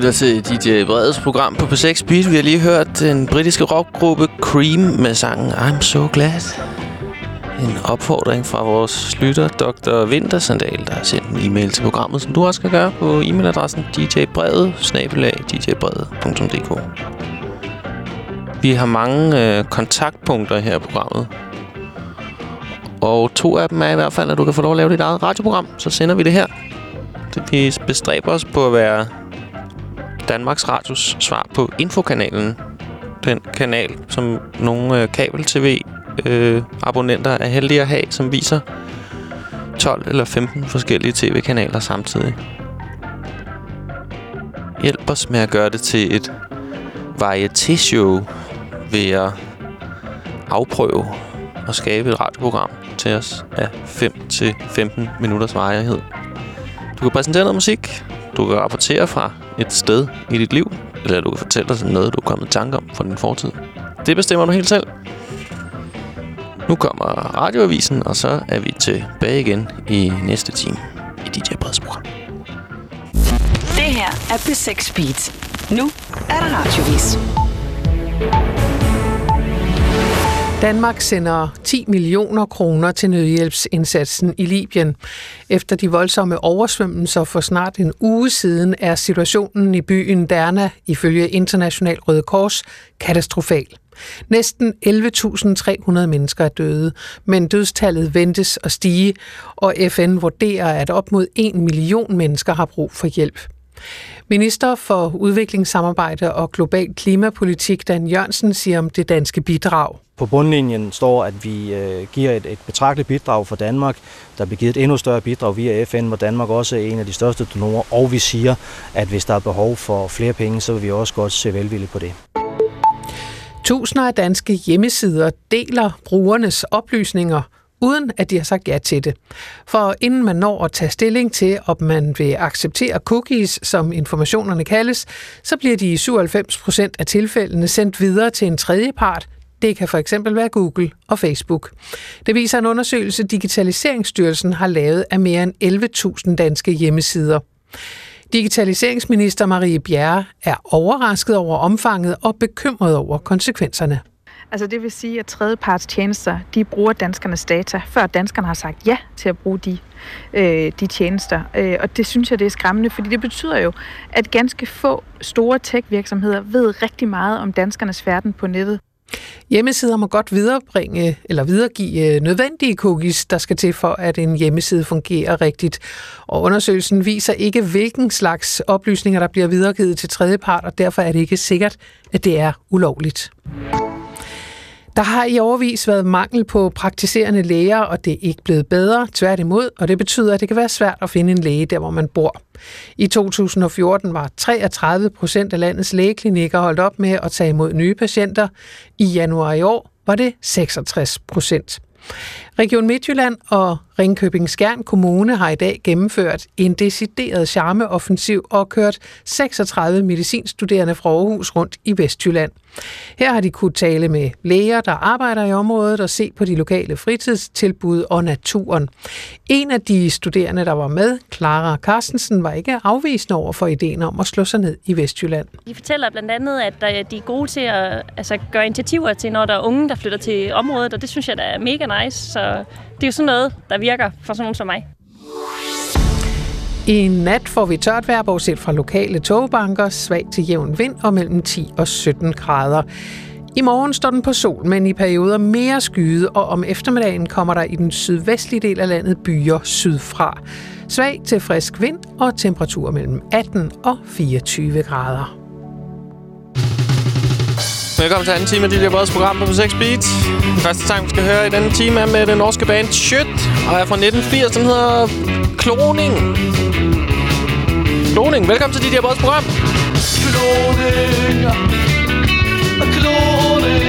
lytter til DJ Breds program på P6 Beat. Vi har lige hørt den britiske rockgruppe Cream med sangen I'm So Glad. En opfordring fra vores lytter, Dr. Vintersandal, der har sendt en e-mail til programmet, som du også kan gøre på e-mailadressen djbrede djbrede.dk Vi har mange øh, kontaktpunkter her i programmet. Og to af dem er i hvert fald, at du kan få lov at lave dit eget radioprogram. Så sender vi det her. Vi bestræber os på at være Danmarks Radios svar på Infokanalen. Den kanal, som nogle øh, kabel-tv-abonnenter øh, er heldige at have, som viser 12 eller 15 forskellige tv-kanaler samtidig. Hjælp os med at gøre det til et varieté-show ved at afprøve og skabe et radioprogram til os af 5-15 minutters varighed. Du kan præsentere noget musik, du kan rapportere fra et sted i dit liv, eller du kan fortælle dig noget, du er kommet i tanke om fra din fortid. Det bestemmer du helt selv. Nu kommer radioavisen, og så er vi tilbage igen i næste time i DJ Breds program. Det her er P6 Beat. Nu er der radiovis. Danmark sender 10 millioner kroner til nødhjælpsindsatsen i Libyen. Efter de voldsomme oversvømmelser for snart en uge siden er situationen i byen Derna ifølge International Røde Kors katastrofal. Næsten 11.300 mennesker er døde, men dødstallet ventes at stige, og FN vurderer, at op mod 1 million mennesker har brug for hjælp. Minister for udviklingssamarbejde og global klimapolitik, Dan Jørgensen, siger om det danske bidrag. På bundlinjen står, at vi øh, giver et, et betragteligt bidrag for Danmark. Der bliver givet et endnu større bidrag via FN, hvor Danmark også er en af de største donorer. Og vi siger, at hvis der er behov for flere penge, så vil vi også godt se velvilligt på det. Tusinder af danske hjemmesider deler brugernes oplysninger, uden at de har sagt ja til det. For inden man når at tage stilling til, om man vil acceptere cookies, som informationerne kaldes, så bliver de i 97 procent af tilfældene sendt videre til en tredje part. Det kan for eksempel være Google og Facebook. Det viser en undersøgelse, Digitaliseringsstyrelsen har lavet af mere end 11.000 danske hjemmesider. Digitaliseringsminister Marie Bjerre er overrasket over omfanget og bekymret over konsekvenserne. Altså det vil sige, at tredjeparts tjenester, de bruger danskernes data, før danskerne har sagt ja til at bruge de, øh, de tjenester. Øh, og det synes jeg, det er skræmmende, fordi det betyder jo, at ganske få store tech-virksomheder ved rigtig meget om danskernes færden på nettet. Hjemmesider må godt viderebringe eller videregive øh, nødvendige cookies, der skal til for, at en hjemmeside fungerer rigtigt. Og undersøgelsen viser ikke, hvilken slags oplysninger, der bliver videregivet til tredjepart, og derfor er det ikke sikkert, at det er ulovligt. Der har i overvis været mangel på praktiserende læger, og det er ikke blevet bedre, tværtimod, og det betyder, at det kan være svært at finde en læge der, hvor man bor. I 2014 var 33 procent af landets lægeklinikker holdt op med at tage imod nye patienter. I januar i år var det 66 procent. Region Midtjylland og Ringkøbing Skjern Kommune har i dag gennemført en decideret charmeoffensiv og kørt 36 medicinstuderende fra Aarhus rundt i Vestjylland. Her har de kunnet tale med læger, der arbejder i området og se på de lokale fritidstilbud og naturen. En af de studerende, der var med, Clara Carstensen, var ikke afvisende over for ideen om at slå sig ned i Vestjylland. De fortæller blandt andet, at øh, de er gode til at altså, gøre initiativer til, når der er unge, der flytter til området, og det synes jeg, der er mega nice. Så det er jo sådan noget, der virker for sådan nogen som mig. I nat får vi tørt vejr, bortset fra lokale togbanker, svag til jævn vind og mellem 10 og 17 grader. I morgen står den på sol, men i perioder mere skyde, og om eftermiddagen kommer der i den sydvestlige del af landet byer sydfra. Svag til frisk vind og temperatur mellem 18 og 24 grader. Velkommen til anden time af DJ Breds program på 6 Beat. Den første sang, vi skal høre i denne time, er med den norske band Shit, og er fra 1980. Den hedder Kloning. Kloning. Velkommen til DJ Breds program. Kloning. Kloning.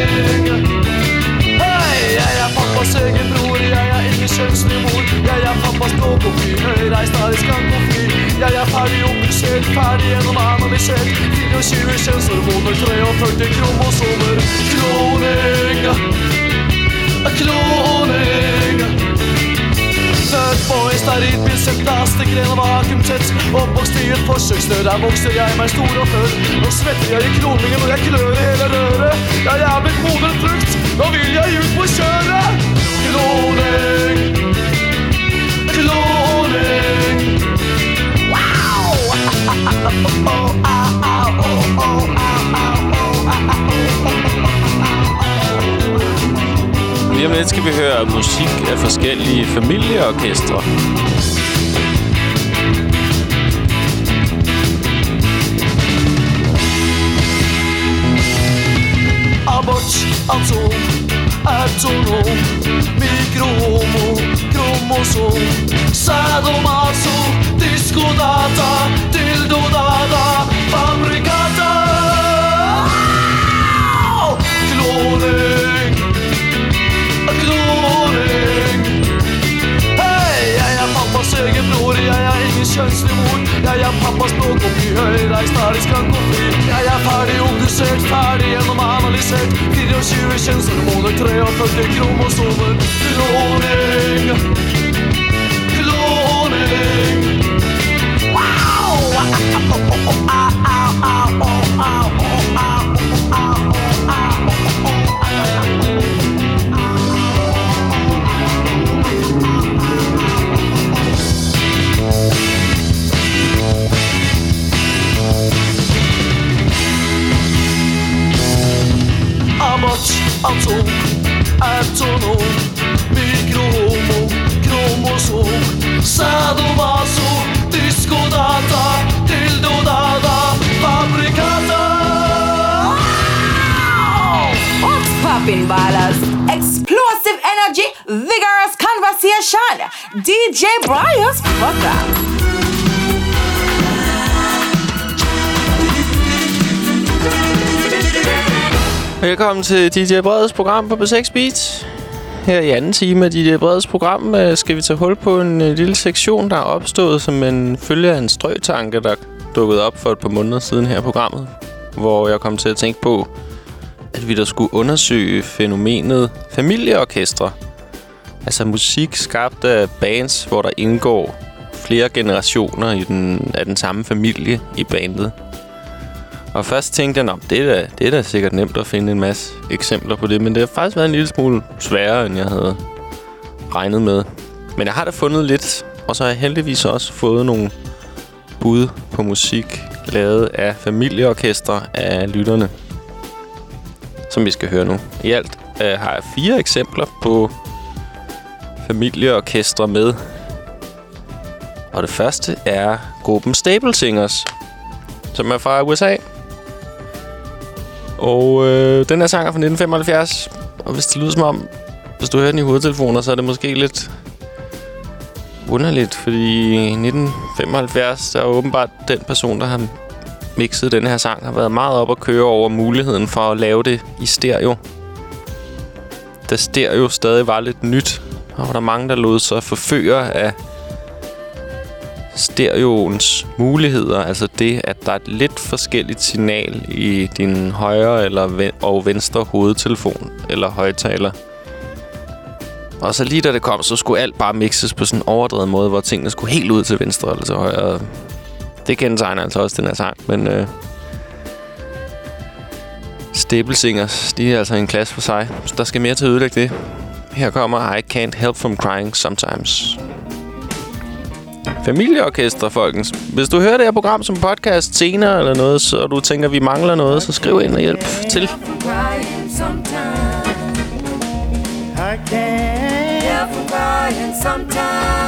Hej, jeg er pappas egen bror, jeg er ikke kjønnslig mor. Jeg er pappas blåkopi, høyreist av i skankofi. Jeg er ferdig obdusert, ferdig gjennom analysert. 24 kjønnshormoner, 43 kromosomer. Kloning. Kloning. Født på en stearinbil, sett plastikkren og vakuumtett. Oppvokst i et forsøkssted, der vokser jeg meg stor og før. Nå svetter jeg i kloningen og jeg klør i hele røret. Jeg er blitt moden frukt, nå vil jeg ut på kjøret. Kloning. Kloning. Lige om lidt skal vi høre musik af forskellige familieorkestre. Abort, atom, autonom, mikrohomo, kromosom, sadomaso, diskodata, dildodata, fabricata Kloning, kloning. Hey, jeg er pappas egen bror, jeg er ingen kjønnslig mor. Jeg er pappas blåkopi, høyreist er i skankopi. Jeg er ferdig obdusert, ferdig gjennom analysert. 24 kjønnshormoner, 43 kromosomer. Kloning, kloning. oh, ow, oh ow, oh ow, oh ow, oh. ow. Poppin', ballers? Explosive energy, vigorous conversation. DJ Brian's program. Velkommen til DJ Breds program på B6 Beat. Her i anden time af DJ Breds program øh, skal vi tage hul på en øh, lille sektion, der er opstået som en følge af en strøtanke, der dukkede op for et par måneder siden her i programmet. Hvor jeg kom til at tænke på, at vi der skulle undersøge fænomenet familieorkestre. Altså musik skabt af bands, hvor der indgår flere generationer i den, af den samme familie i bandet. Og først tænkte jeg, at det er, da, det er da sikkert nemt at finde en masse eksempler på det, men det har faktisk været en lille smule sværere, end jeg havde regnet med. Men jeg har da fundet lidt, og så har jeg heldigvis også fået nogle bud på musik, lavet af familieorkestre af lytterne, som vi skal høre nu. I alt øh, har jeg fire eksempler på familieorkestre med. Og det første er gruppen Stable Singers, som er fra USA. Og øh, den her sang er fra 1975. Og hvis det lyder som om, hvis du hører den i hovedtelefoner, så er det måske lidt underligt. Fordi i 1975, der er åbenbart den person, der har mixet den her sang, har været meget op at køre over muligheden for at lave det i stereo. Da stereo stadig var lidt nyt, og var der mange, der lod sig forføre af stereoens muligheder, altså det, at der er et lidt forskelligt signal i din højre eller ven og venstre hovedtelefon eller højtaler. Og så lige da det kom, så skulle alt bare mixes på sådan en overdrevet måde, hvor tingene skulle helt ud til venstre eller til højre. Det kendetegner altså også den her sang, men... Øh, Stablesingers, de er altså en klasse for sig, så der skal mere til at ødelægge det. Her kommer I Can't Help From Crying Sometimes. Familieorkester, folkens. Hvis du hører det her program som podcast senere eller noget, så og du tænker, vi mangler noget, så skriv ind og hjælp til. I can't help from crying sometimes.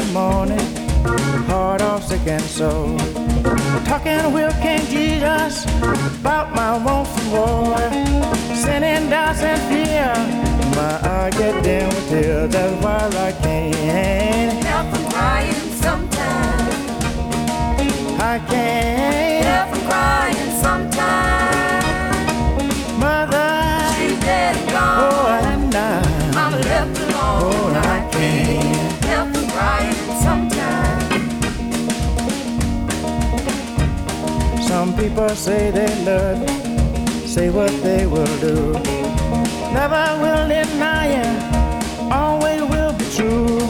The morning, hard off sick and soul. Talking with King Jesus about my want for more. Sinning, doubts, and fear. My eye get dim with tears, that's why I can't help from crying sometimes. I can't help from crying sometimes. Mother, she's dead and gone. Oh, and I, I'm left alone. Oh, I can't Some people say they love you, say what they will do. Never will deny you, always will be true.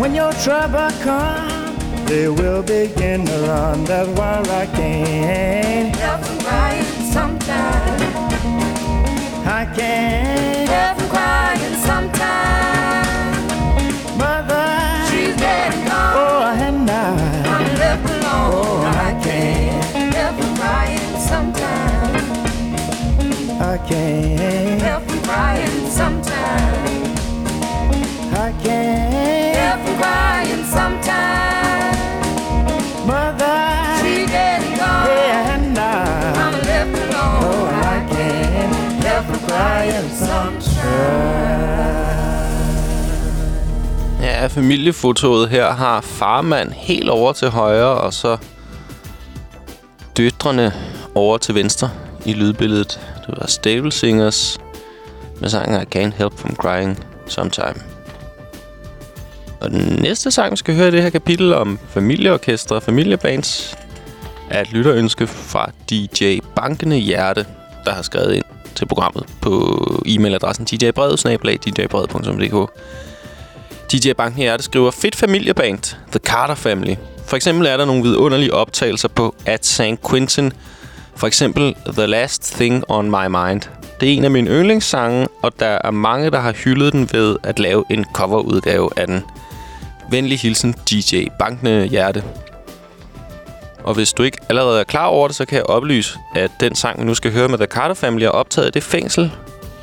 When your trouble comes, they will begin to run. That's why I can't help from crying sometimes. I can't help from crying sometimes. Mother, she's dead and gone. Oh, and I, can't help from crying sometimes. I can't help from crying sometimes. Mother, dead and gone. Yeah, and I, I'm left alone. Oh, I can't help from crying sometimes. Ja, familiefotoet her har farmand helt over til højre, og så døtrene over til venstre i lydbilledet. Det var Stable Singers med sangen I Can't Help From Crying Sometime. Og den næste sang, vi skal høre i det her kapitel om familieorkestre og familiebands, er et lytterønske fra DJ Bankende Hjerte, der har skrevet ind. til programmet på e-mailadressen djbrevet.dk. DJ Banken Hjerte skriver, fedt familieband, The Carter Family. For eksempel er der nogle vidunderlige optagelser på At St. Quentin. For eksempel The Last Thing on My Mind. Det er en af mine yndlingssange, og der er mange, der har hyldet den ved at lave en coverudgave af den. Venlig hilsen, DJ Bankne Hjerte. Og hvis du ikke allerede er klar over det, så kan jeg oplyse, at den sang, vi nu skal høre med The Carter Family, er optaget i det fængsel,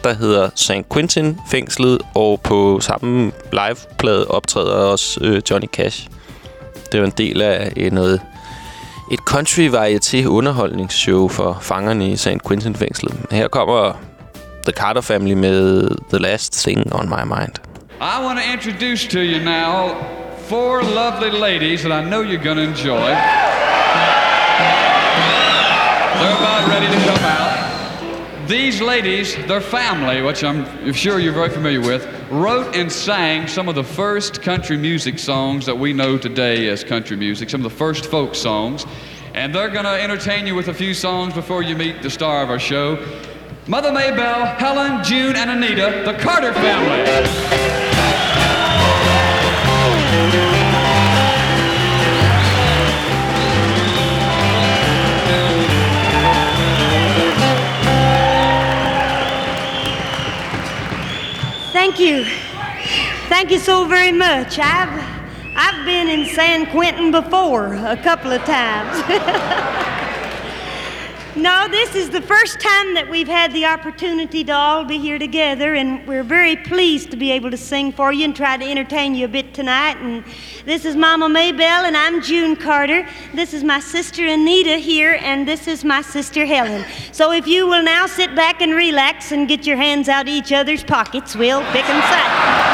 der hedder St. Quentin fængslet, og på samme liveplade optræder også øh, Johnny Cash. Det er en del af øh, noget et country varieté underholdningsshow for fangerne i St. Quentin fængslet. Her kommer The Carter Family med The Last Thing on My Mind. I want to introduce to you now four lovely ladies that I know you're going to enjoy. They're about ready to come out. These ladies, their family, which I'm sure you're very familiar with, wrote and sang some of the first country music songs that we know today as country music, some of the first folk songs. And they're going to entertain you with a few songs before you meet the star of our show. Mother Maybell, Helen, June, and Anita, the Carter family. Thank you. Thank you so very much. I've I've been in San Quentin before a couple of times. <laughs> no, this is the first time that we've had the opportunity to all be here together, and we're very pleased to be able to sing for you and try to entertain you a bit tonight. And this is Mama Maybell, and I'm June Carter. This is my sister Anita here, and this is my sister Helen. So if you will now sit back and relax and get your hands out of each other's pockets, we'll pick and sing.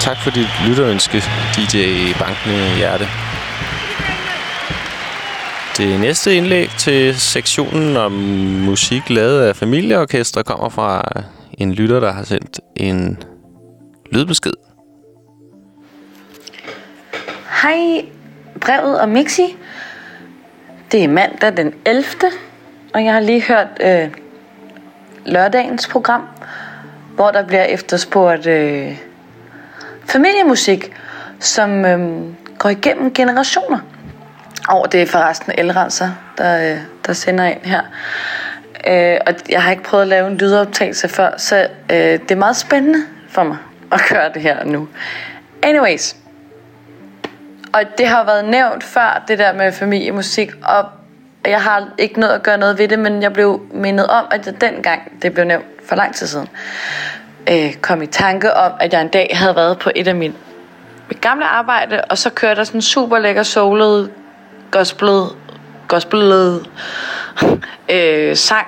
Tak for dit lytterønske, DJ Bankende Hjerte. Det næste indlæg til sektionen om musik lavet af familieorkester kommer fra en lytter, der har sendt en lydbesked. Hej, brevet og Mixi. Det er mandag den 11. Og jeg har lige hørt øh, lørdagens program, hvor der bliver efterspurgt øh, familiemusik, som øh, går igennem generationer. Og det er forresten Elrenser, der, øh, der sender ind her. Øh, og jeg har ikke prøvet at lave en lydoptagelse før, så øh, det er meget spændende for mig at gøre det her nu. Anyways, Og det har været nævnt før, det der med familiemusik, og jeg har ikke noget at gøre noget ved det, men jeg blev mindet om, at jeg dengang, det blev nævnt for lang tid siden, øh, kom i tanke om, at jeg en dag havde været på et af mine mit gamle arbejde, og så kørte der sådan en super lækker soulet, gospelet, gospelet <laughs> øh, sang.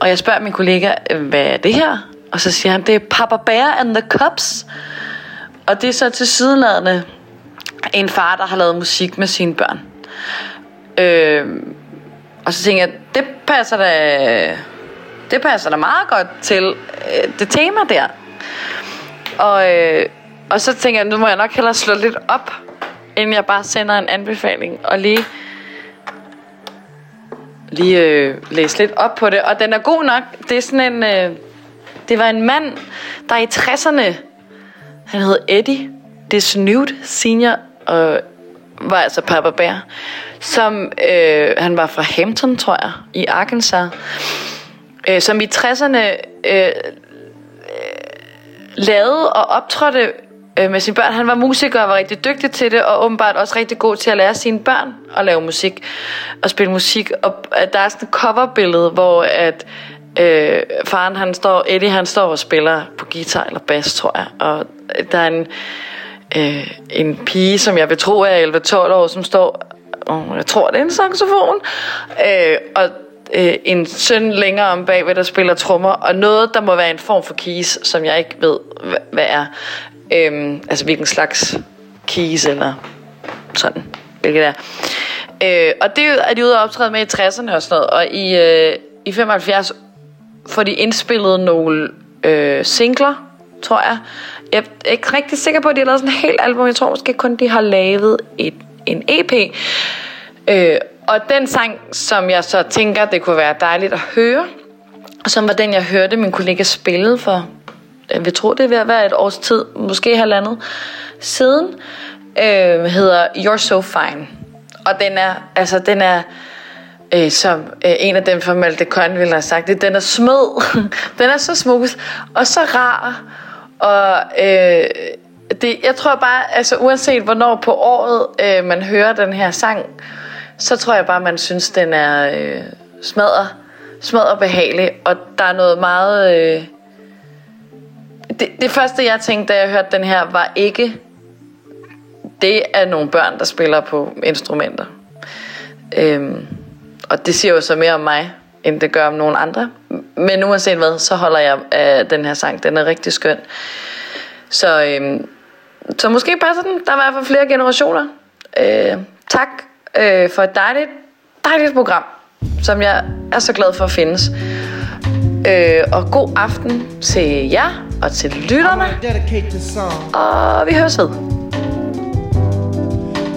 Og jeg spørger min kollega, øh, hvad er det her? Og så siger han, det er Papa Bear and the Cups. Og det er så til sideladende en far, der har lavet musik med sine børn. Øh, og så tænker jeg, det passer da, det passer da meget godt til øh, det tema der. Og, øh, og så tænker jeg, nu må jeg nok hellere slå lidt op, inden jeg bare sender en anbefaling, og lige, lige øh, læse lidt op på det. Og den er god nok. Det er sådan en... Øh, det var en mand, der i 60'erne, han hed Eddie Disnute Senior, og var altså Papa Bear, som øh, han var fra Hampton, tror jeg, i Arkansas, øh, som i 60'erne øh, øh, lavede og optrådte øh, med sine børn. Han var musiker og var rigtig dygtig til det, og åbenbart også rigtig god til at lære sine børn at lave musik og spille musik. Og øh, der er sådan et coverbillede, hvor at øh, faren, han står, Eddie, han står og spiller på guitar eller bas, tror jeg. Og øh, der er en, øh, en pige, som jeg vil tro er 11-12 år, som står, og jeg tror, det er en saxofon, øh, og øh, en søn længere om bagved, der spiller trommer, og noget, der må være en form for keys, som jeg ikke ved, hvad, er. Øhm, altså hvilken slags keys, eller sådan, hvilket er. Øh, og det er de ude og optræde med i 60'erne og sådan noget, og i, øh, i 75 får de indspillet nogle øh, singler, tror jeg. Jeg er ikke rigtig sikker på, at de har lavet sådan et helt album. Jeg tror måske kun, de har lavet et, en EP. Øh, og den sang, som jeg så tænker, det kunne være dejligt at høre, som var den, jeg hørte min kollega spille for, øh, jeg vil tro, det er ved at være et års tid, måske halvandet siden, øh, hedder You're So Fine. Og den er, altså den er, øh, som øh, en af dem fra Malte Køn ville have sagt det, den er smød. <laughs> den er så smuk og så rar. Og øh, det, jeg tror bare, altså uanset hvornår på året øh, man hører den her sang, så tror jeg bare, man synes, den er øh, smadret, smadret behagelig. Og der er noget meget... Øh, det, det første, jeg tænkte, da jeg hørte den her, var ikke... Det er nogle børn, der spiller på instrumenter. Øhm, og det siger jo så mere om mig, end det gør om nogen andre. Men uanset hvad, så holder jeg af den her sang. Den er rigtig skøn. Så, øhm, så måske passer den. Der er i hvert fald flere generationer. Øh, tak øh, for et dejligt, dejligt program, som jeg er så glad for at findes. Øh, og god aften til jer og til lytterne. Og vi høres ved.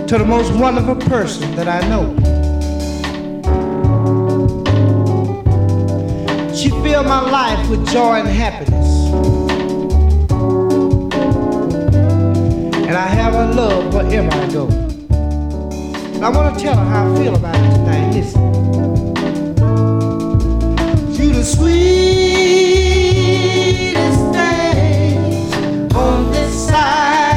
to the most wonderful person that I know. She filled my life with joy and happiness. And I have her love wherever I go. And I want to tell her how I feel about it tonight. Listen. You the sweetest thing on this side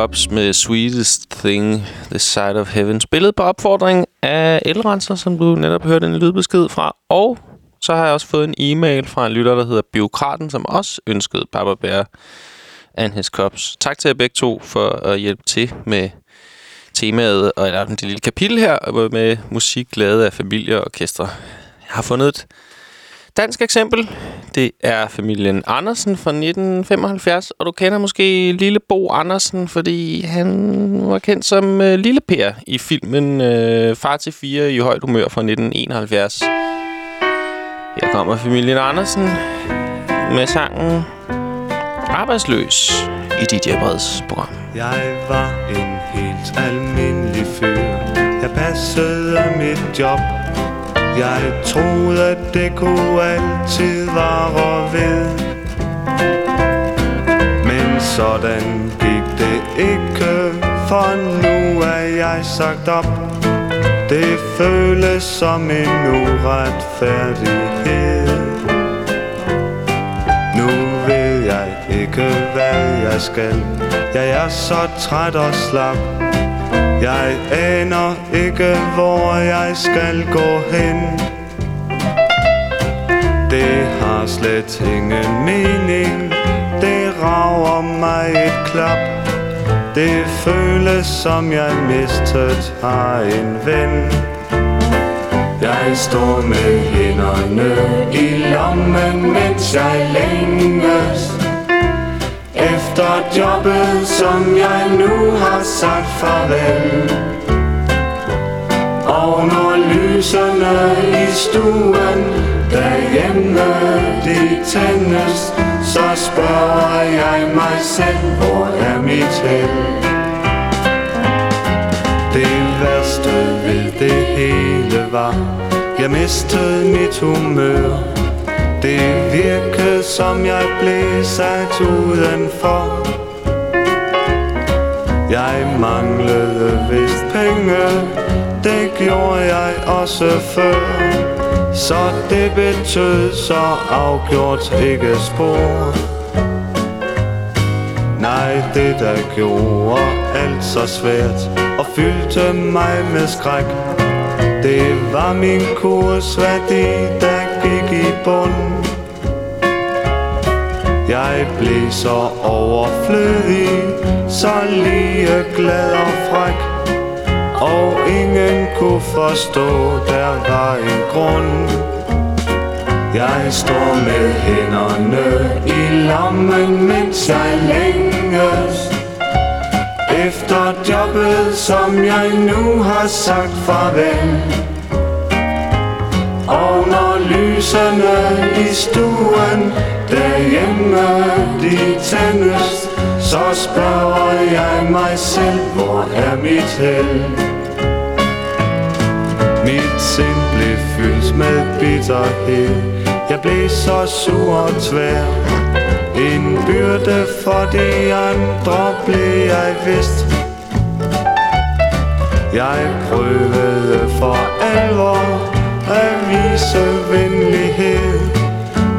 Cops med Sweetest Thing, This Side of Heaven. Spillet på opfordring af Elrenser, som du netop hørte en lydbesked fra. Og så har jeg også fået en e-mail fra en lytter, der hedder Biokraten, som også ønskede Papa Bear and His Cops. Tak til jer begge to for at hjælpe til med temaet, og eller det lille kapitel her, med musik lavet af familie og orkestre. Jeg har fundet et dansk eksempel. Det er familien Andersen fra 1975, og du kender måske Lille Bo Andersen, fordi han var kendt som øh, Lille Per i filmen øh, Far til fire i højt humør fra 1971. Her kommer familien Andersen med sangen Arbejdsløs i DJ Breds program. Jeg var en helt almindelig fyr Jeg passede mit job jeg troede det kunne altid vare ved. Men sådan gik det ikke For nu er jeg sagt op. Det føles som en uretfærdighed. Nu ved jeg ikke hvad jeg skal. Jeg er så træt og slap. Jeg aner ikke hvor jeg skal gå hen. Det har slet ingen mening. Det rager mig et klap. Det føles som jeg mistet har en ven. Jeg står med hænderne i lommen, mens jeg længes. Efter jobbet, som jeg nu har sagt farvel. Og når lyserne i stuen derhjemme de tændes Så spørger jeg mig selv, hvor er mit held? Det værste ved det hele var Jeg mistede mit humør. Det virkede som jeg blev sat udenfor. Jeg manglede vist penge. Det gjorde jeg også før. Så det betød så afgjort ikke spor. Nej, det der gjorde alt så svært Og fyldte mig med skræk. Det var min kursværdi, der i bund. Jeg blev så overflødig Så lige glad og fræk Og ingen kunne forstå, der var en grund. Jeg står med hænderne i lommen, mens jeg længes Efter jobbet, som jeg nu har sagt farvel. Og når lysene i stuen derhjemme de tændes Så spørger jeg mig selv, hvor er mit held? Mit sind blev fyldt med bitterhed. Jeg blev så sur og tvær. En byrde for de andre blev jeg vist. Jeg prøvede for alvor at vise venlighed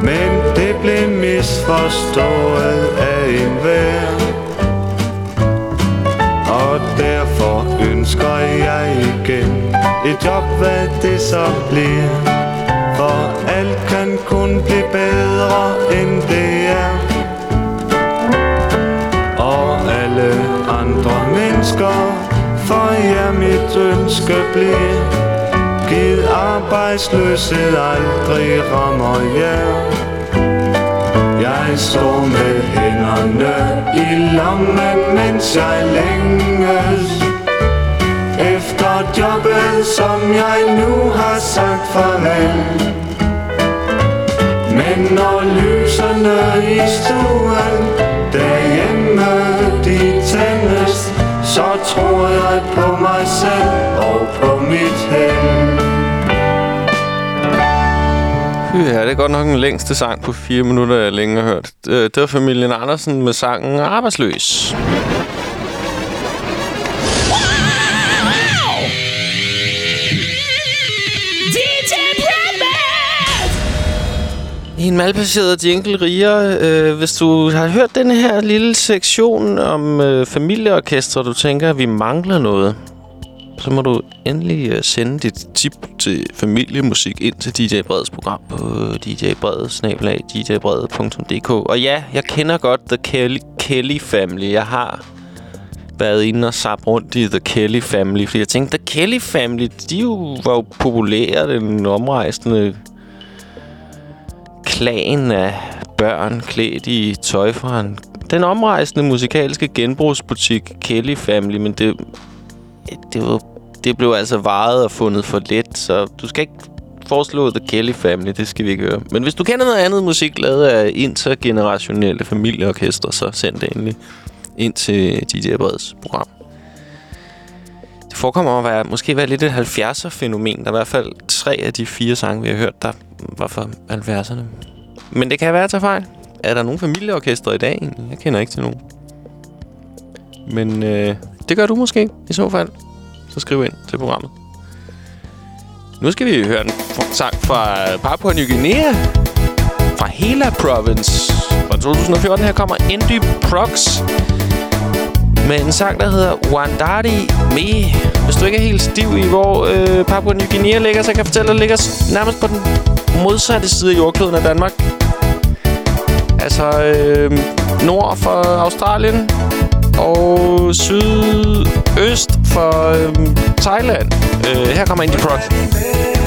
Men det blev misforstået af enhver. Og derfor ønsker jeg igen et job, hvad det så bliver. For alt kan kun blive bedre end det er. Og alle andre mennesker For jer mit ønske bliver skid arbejdsløshed aldrig rammer jer. Jeg står med hænderne i lommen, mens jeg længes Efter jobbet, som jeg nu har sagt farvel. Men når lyserne i stuen derhjemme de tændes Så tror jeg på mig selv og på mit held. Ja, det er godt nok den længste sang på fire minutter, jeg længe har hørt. Det det var familien Andersen med sangen Arbejdsløs. En malplaceret jingle riger. Øh, hvis du har hørt den her lille sektion om øh, familieorkestre, du tænker, at vi mangler noget, så må du endelig øh, sende dit tip til familiemusik ind til DJ Breds program på øh, djbred.dk. Og ja, jeg kender godt The Kelly, Kelly Family. Jeg har været inde og sap rundt i The Kelly Family, fordi jeg tænkte, The Kelly Family, de jo, var jo populære, den omrejsende klan af børn klædt i tøj fra en, den omrejsende musikalske genbrugsbutik Kelly Family, men det, det, var, det blev altså varet og fundet for let, så du skal ikke foreslå The Kelly Family, det skal vi ikke høre. Men hvis du kender noget andet musik lavet af intergenerationelle familieorkestre, så send det endelig ind til DJ Breds program. Det forekommer at være, måske være lidt et 70'er-fænomen. Der er i hvert fald tre af de fire sange, vi har hørt, der var fra 70'erne. Men det kan være til fejl. Er der nogen familieorkester i dag egentlig? Jeg kender ikke til nogen. Men øh, det gør du måske i så fald. Så skriv ind til programmet. Nu skal vi høre en sang fra Papua Ny Guinea. Fra Hela Province. Fra 2014 her kommer Indy Prox med en sang, der hedder Wandari Me. Hvis du ikke er helt stiv i, hvor øh, Papua Ny Guinea ligger, så kan jeg fortælle at det ligger nærmest på den modsatte side af jordkloden af Danmark. Altså øh, nord for Australien og sydøst for øh, Thailand. Øh, her kommer Indie Prod.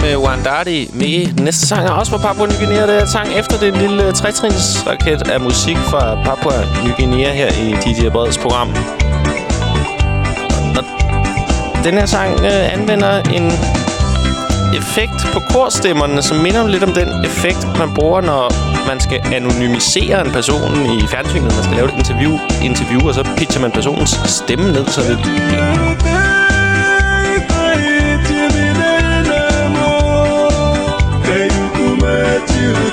Med Wandadi med. Næste sang er også fra Papua Ny Guinea. Det er sang efter det lille trætrinsraket af musik fra Papua Ny Guinea her i DJ Breds program. Og den her sang øh, anvender en effekt på korstemmerne, som minder lidt om den effekt, man bruger, når man skal anonymisere en person i fjernsynet. Man skal lave et interview, interview og så pitcher man personens stemme ned, så det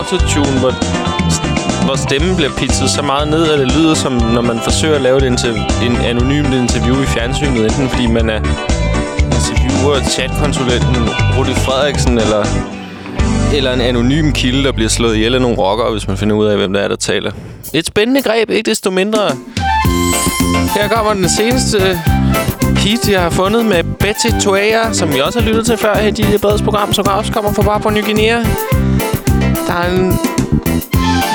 autotune, hvor, hvor stemmen bliver pitchet så meget ned, at det lyder som, når man forsøger at lave et interv- en anonymt interview i fjernsynet, enten fordi man er interviewer, chatkonsulenten Rudi Frederiksen, eller, eller en anonym kilde, der bliver slået ihjel af nogle rockere, hvis man finder ud af, hvem der er, der taler. Et spændende greb, ikke desto mindre. Her kommer den seneste hit, jeg har fundet med Betty Toea, som vi også har lyttet til før i DJ Breds program, som også kommer fra Papua Ny Guinea. Der er en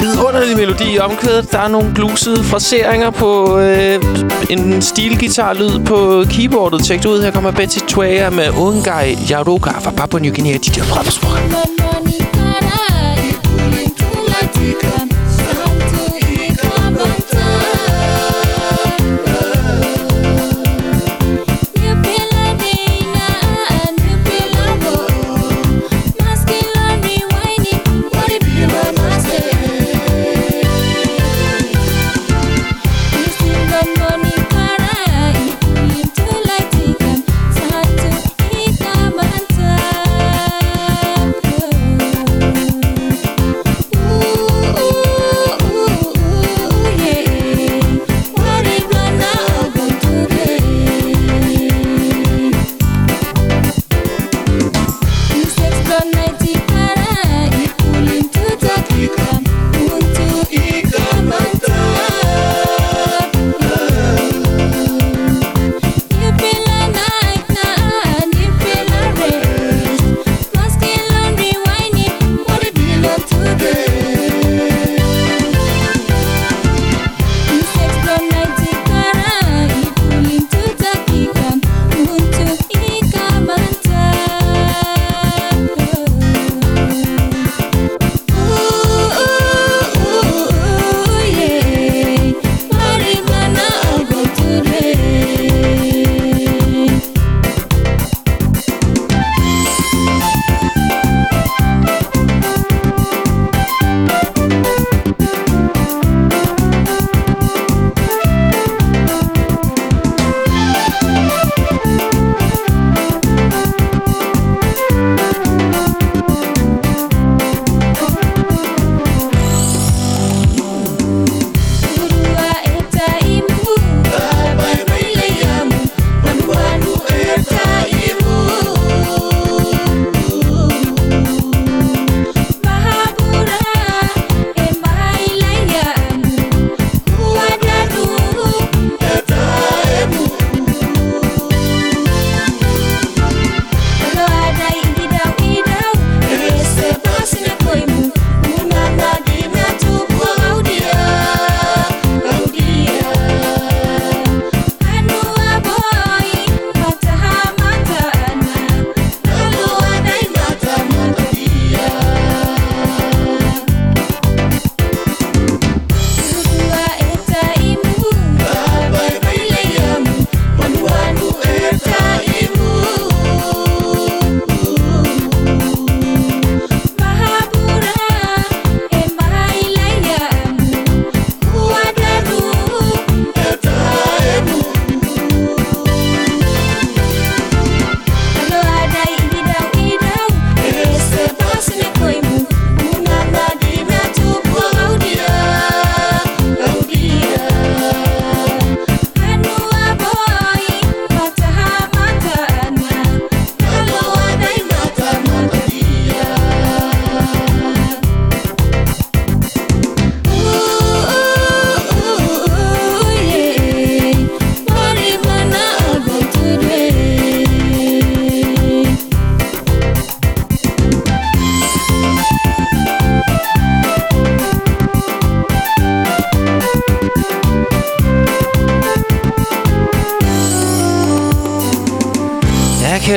vidunderlig melodi i omkvædet. Der er nogle blusede fraseringer på øh, en stilgitarlyd på keyboardet. Tjek det ud. Her kommer Betty Twaya med Ungai Yaruka fra Papua New Guinea. De der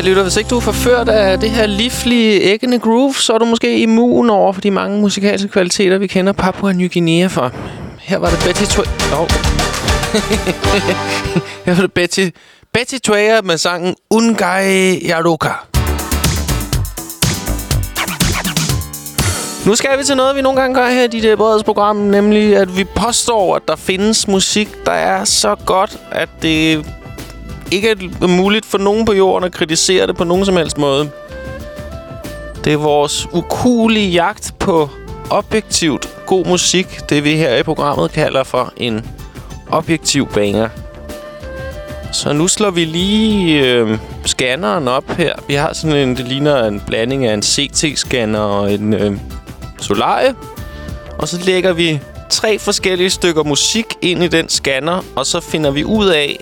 lytter, hvis ikke du er forført af det her livlige, æggende groove, så er du måske immun over for de mange musikalske kvaliteter, vi kender Papua Ny Guinea for. Her var det Betty Twayer... <laughs> Oh. Her var det Betty, Betty Twayer med sangen Ungai Yaruka. Nu skal vi til noget, vi nogle gange gør her i dit øh, Breds program, nemlig at vi påstår, at der findes musik, der er så godt, at det ikke er muligt for nogen på jorden at kritisere det på nogen som helst måde. Det er vores ukulige jagt på objektivt god musik, det vi her i programmet kalder for en objektiv banger. Så nu slår vi lige øh, scanneren op her. Vi har sådan en, det ligner en blanding af en CT-scanner og en øh, Solarie. Og så lægger vi tre forskellige stykker musik ind i den scanner, og så finder vi ud af,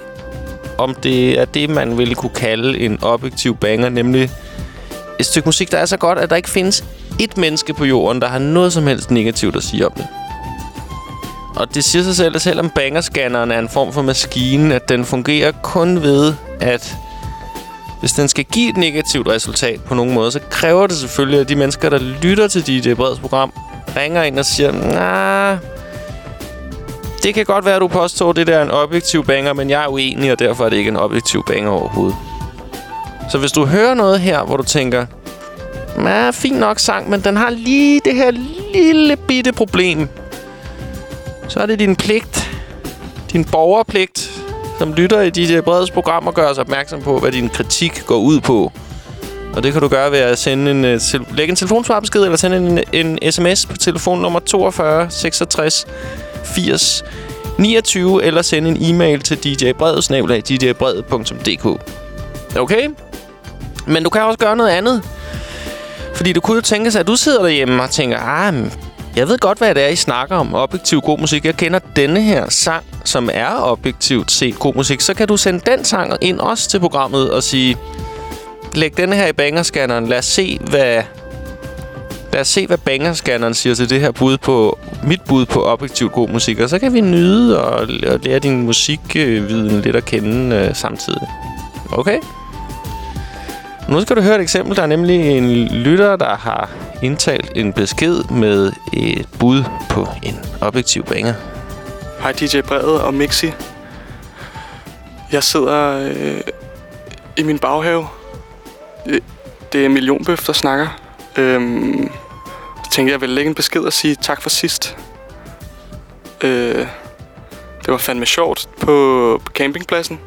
om det er det, man ville kunne kalde en objektiv banger, nemlig et stykke musik, der er så godt, at der ikke findes et menneske på jorden, der har noget som helst negativt at sige om det. Og det siger sig selv, at selvom bangerscanneren er en form for maskine, at den fungerer kun ved, at hvis den skal give et negativt resultat på nogen måde, så kræver det selvfølgelig, at de mennesker, der lytter til DJ Breds program, ringer ind og siger, nah, det kan godt være, at du påstår, at det der er en objektiv banger, men jeg er uenig, og derfor er det ikke en objektiv banger overhovedet. Så hvis du hører noget her, hvor du tænker, ja, fint nok sang, men den har lige det her lille bitte problem, så er det din pligt, din borgerpligt, som lytter i DJ Breds program og gør os opmærksom på, hvad din kritik går ud på. Og det kan du gøre ved at sende en, øh, lægge en telefonsvarbesked eller sende en, en sms på telefonnummer 42 66 80 29 eller sende en e-mail til djbred.dk djbredet.dk. Okay? Men du kan også gøre noget andet. Fordi du kunne jo tænke sig, at du sidder derhjemme og tænker, ah, jeg ved godt, hvad det er, I snakker om. Objektiv god musik. Jeg kender denne her sang, som er objektivt set god musik. Så kan du sende den sang ind også til programmet og sige, læg denne her i bangerscanneren. Lad os se, hvad... Lad os se, hvad bangerscanneren siger til det her bud på... Mit bud på objektivt god musik. Og så kan vi nyde og, og lære din musikviden lidt at kende øh, samtidig. Okay? Nu skal du høre et eksempel. Der er nemlig en lytter, der har indtalt en besked med et bud på en objektiv banger. Hej DJ Brede og Mixi. Jeg sidder øh, i min baghave. Øh, det er Millionbøf, der snakker. Øhm, så tænkte jeg, jeg ville lægge en besked og sige tak for sidst. Øh, det var fandme sjovt på, på campingpladsen.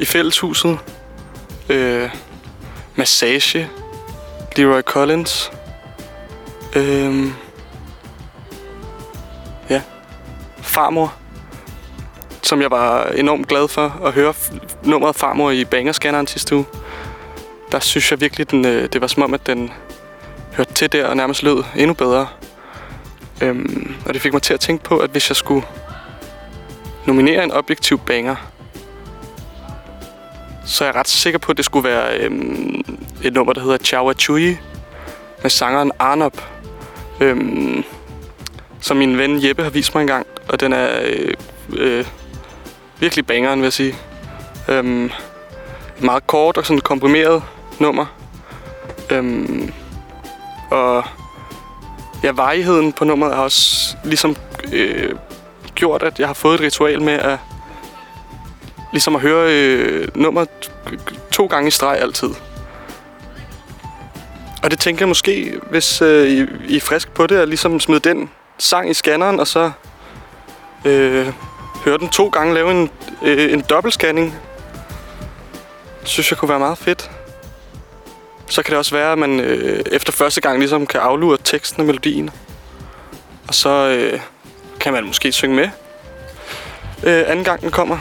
I fælleshuset. Øh, massage. Leroy Collins. Øh, ja. Farmor. Som jeg var enormt glad for at høre nummeret Farmor i bangerscanneren sidste uge. Der synes jeg virkelig, den, øh, det var som om, at den hørte til der og nærmest lød endnu bedre. Øhm, og det fik mig til at tænke på, at hvis jeg skulle nominere en objektiv banger, så er jeg ret sikker på, at det skulle være øhm, et nummer, der hedder Chawa Chui med sangeren Arnop, øhm, som min ven Jeppe har vist mig engang, og den er øh, øh, virkelig bangeren, vil jeg sige. Øhm, meget kort og sådan komprimeret nummer. Øhm, og ja, varigheden på nummeret har også ligesom øh, gjort, at jeg har fået et ritual med at ligesom at høre øh, nummeret to gange i streg altid. Og det tænker jeg måske, hvis øh, I, I er frisk på det, at ligesom smide den sang i scanneren, og så øh, høre den to gange, lave en, øh, en dobbeltscanning. Synes jeg kunne være meget fedt. Så kan det også være, at man øh, efter første gang ligesom kan aflure teksten og melodien. Og så øh, kan man måske synge med øh, anden gang den kommer.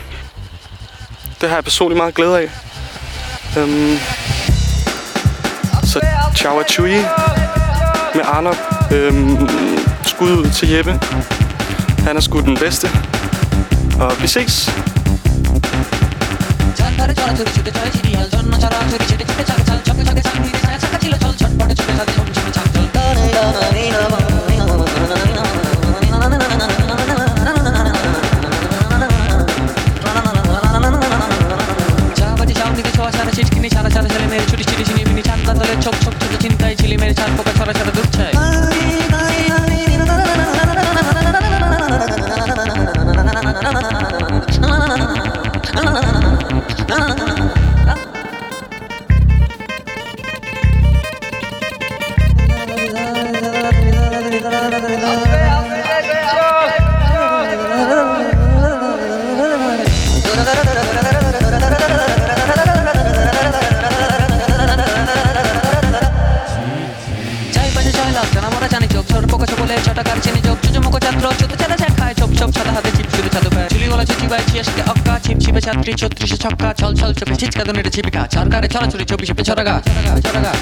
Det har jeg personligt meget glæde af. Øhm, så Ciao Chui med Arnop. Øhm, skud ud til Jeppe. Han er sgu den bedste. Og vi ses. চকে চকে চাল ধীরে ছায়া ছাকা ছিল চল ছটপটে চলে তাদের ঝমঝমে চাল চল ছিটকিনি সারা ছেলে মেরে ছুটি ছিটি ছিনিয়ে বিনি ছাদ তলে ছোট চিন্তায় ছিলি মেরে ছাদ পোকা সরা সরা দুচ্ছায় চুচুমুখো ছাত্র চুতে চালা চা খায় চোপ চোপ সাদা হাতে চিপ শুরু ছাদু পায় চুলি গলা চুচি বাই ছিয়াশিতে অক্কা ছিপ ছিপে ছাত্রী ছত্রিশে ছক্কা ছল ছল চোখে ছিচকা দুনিরে ছিপিকা সরকারে ছড়াছড়ি চব্বিশে পে ছড়াগা ছড়াগা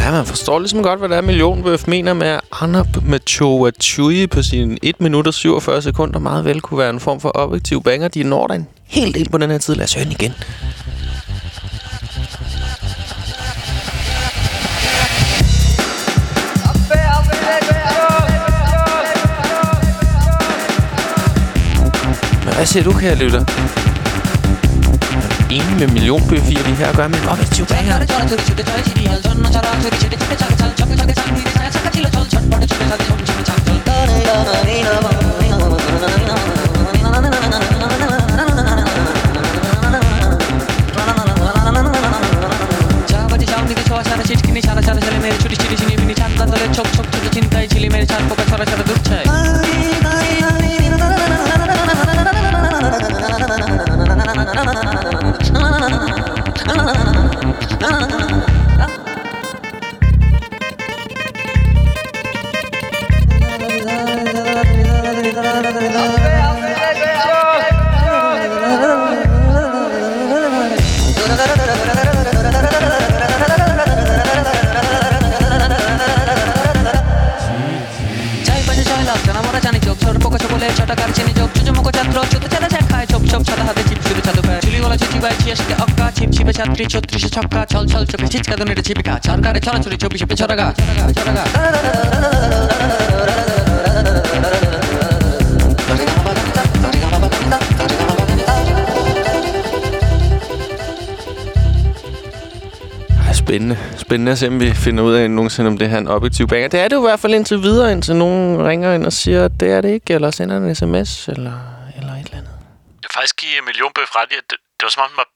Ja, man forstår ligesom godt, hvad det er, Millionbøf mener med, at Carnap med Choa Chui på sin 1 minut og 47 sekunder meget vel kunne være en form for objektiv banger. De når da en hel del på den her tid. Lad os høre den igen. Men hvad siger du, kære lytter? Enig med millionbøf i, at vi her gør med en objektiv banger. চাবাটি চাউনিতে ছোঁয়া ছাড়া ছিটকিনি ছাড়া ছাড়া ছেলে মেরে ছুটি ছিটি ছিনি মিনি চান কান্দলে ছোপ ছোপ ছোট চিন্তায় ছিলি মেরে ছাড় পোকা ছড়া ছড়া দূর ছায় গলা চুচি বাই ছিয়াশিতে অক্কা ছিপ ছিপে ছাত্রী ছত্রিশে ছক্কা ছল ছল চোখে ছিচকা দুনিটা ছিপিকা সরকারে ছড়াছড়ি চব্বিশে পে ছড়াগা ছড়াগা Ej, spændende. Spændende at se, om vi finder ud af nogensinde, om det her er en objektiv banger. Det er det jo i hvert fald indtil videre, indtil nogen ringer ind og siger, at det er det ikke, eller sender en sms, eller, eller et eller andet. Jeg vil faktisk give Millionbøf ret i, at det, det var som om, den var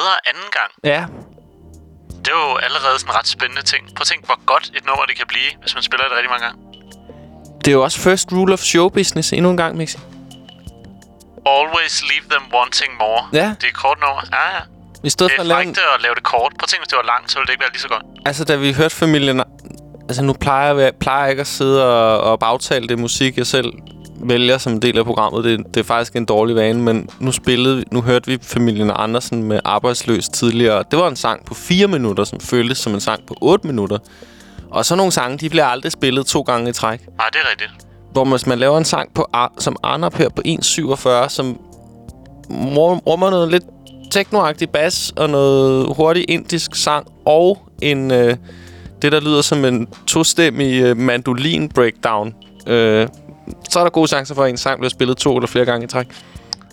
bedre anden gang. Ja, Det er jo allerede sådan en ret spændende ting. Prøv at tænke, hvor godt et nummer det kan blive, hvis man spiller det rigtig mange gange. det er jo også first rule of show business endnu en gang, Mixi. Always leave them wanting more. Ja. Det er kort nummer. Ja, ja. I stedet det for er at lave en- at lave det kort. Prøv at tænke, hvis det var langt, så ville det ikke være lige så godt. Altså, da vi hørte familien... Altså, nu plejer jeg, plejer jeg ikke at sidde og, og bagtale det musik, jeg selv vælger som en del af programmet. Det, det er faktisk en dårlig vane, men nu spillede nu hørte vi familien Andersen med Arbejdsløs tidligere. Det var en sang på 4 minutter, som føltes som en sang på 8 minutter. Og så nogle sange, de bliver aldrig spillet to gange i træk. Nej, det er rigtigt. Hvor hvis man laver en sang på, som Arnop her på 1.47, som rum- rummer noget lidt teknoagtig bas og noget hurtig indisk sang og en øh, det der lyder som en tostemmig øh, mandolin breakdown. Øh, så er der gode chancer for at en sang bliver spillet to eller flere gange i træk.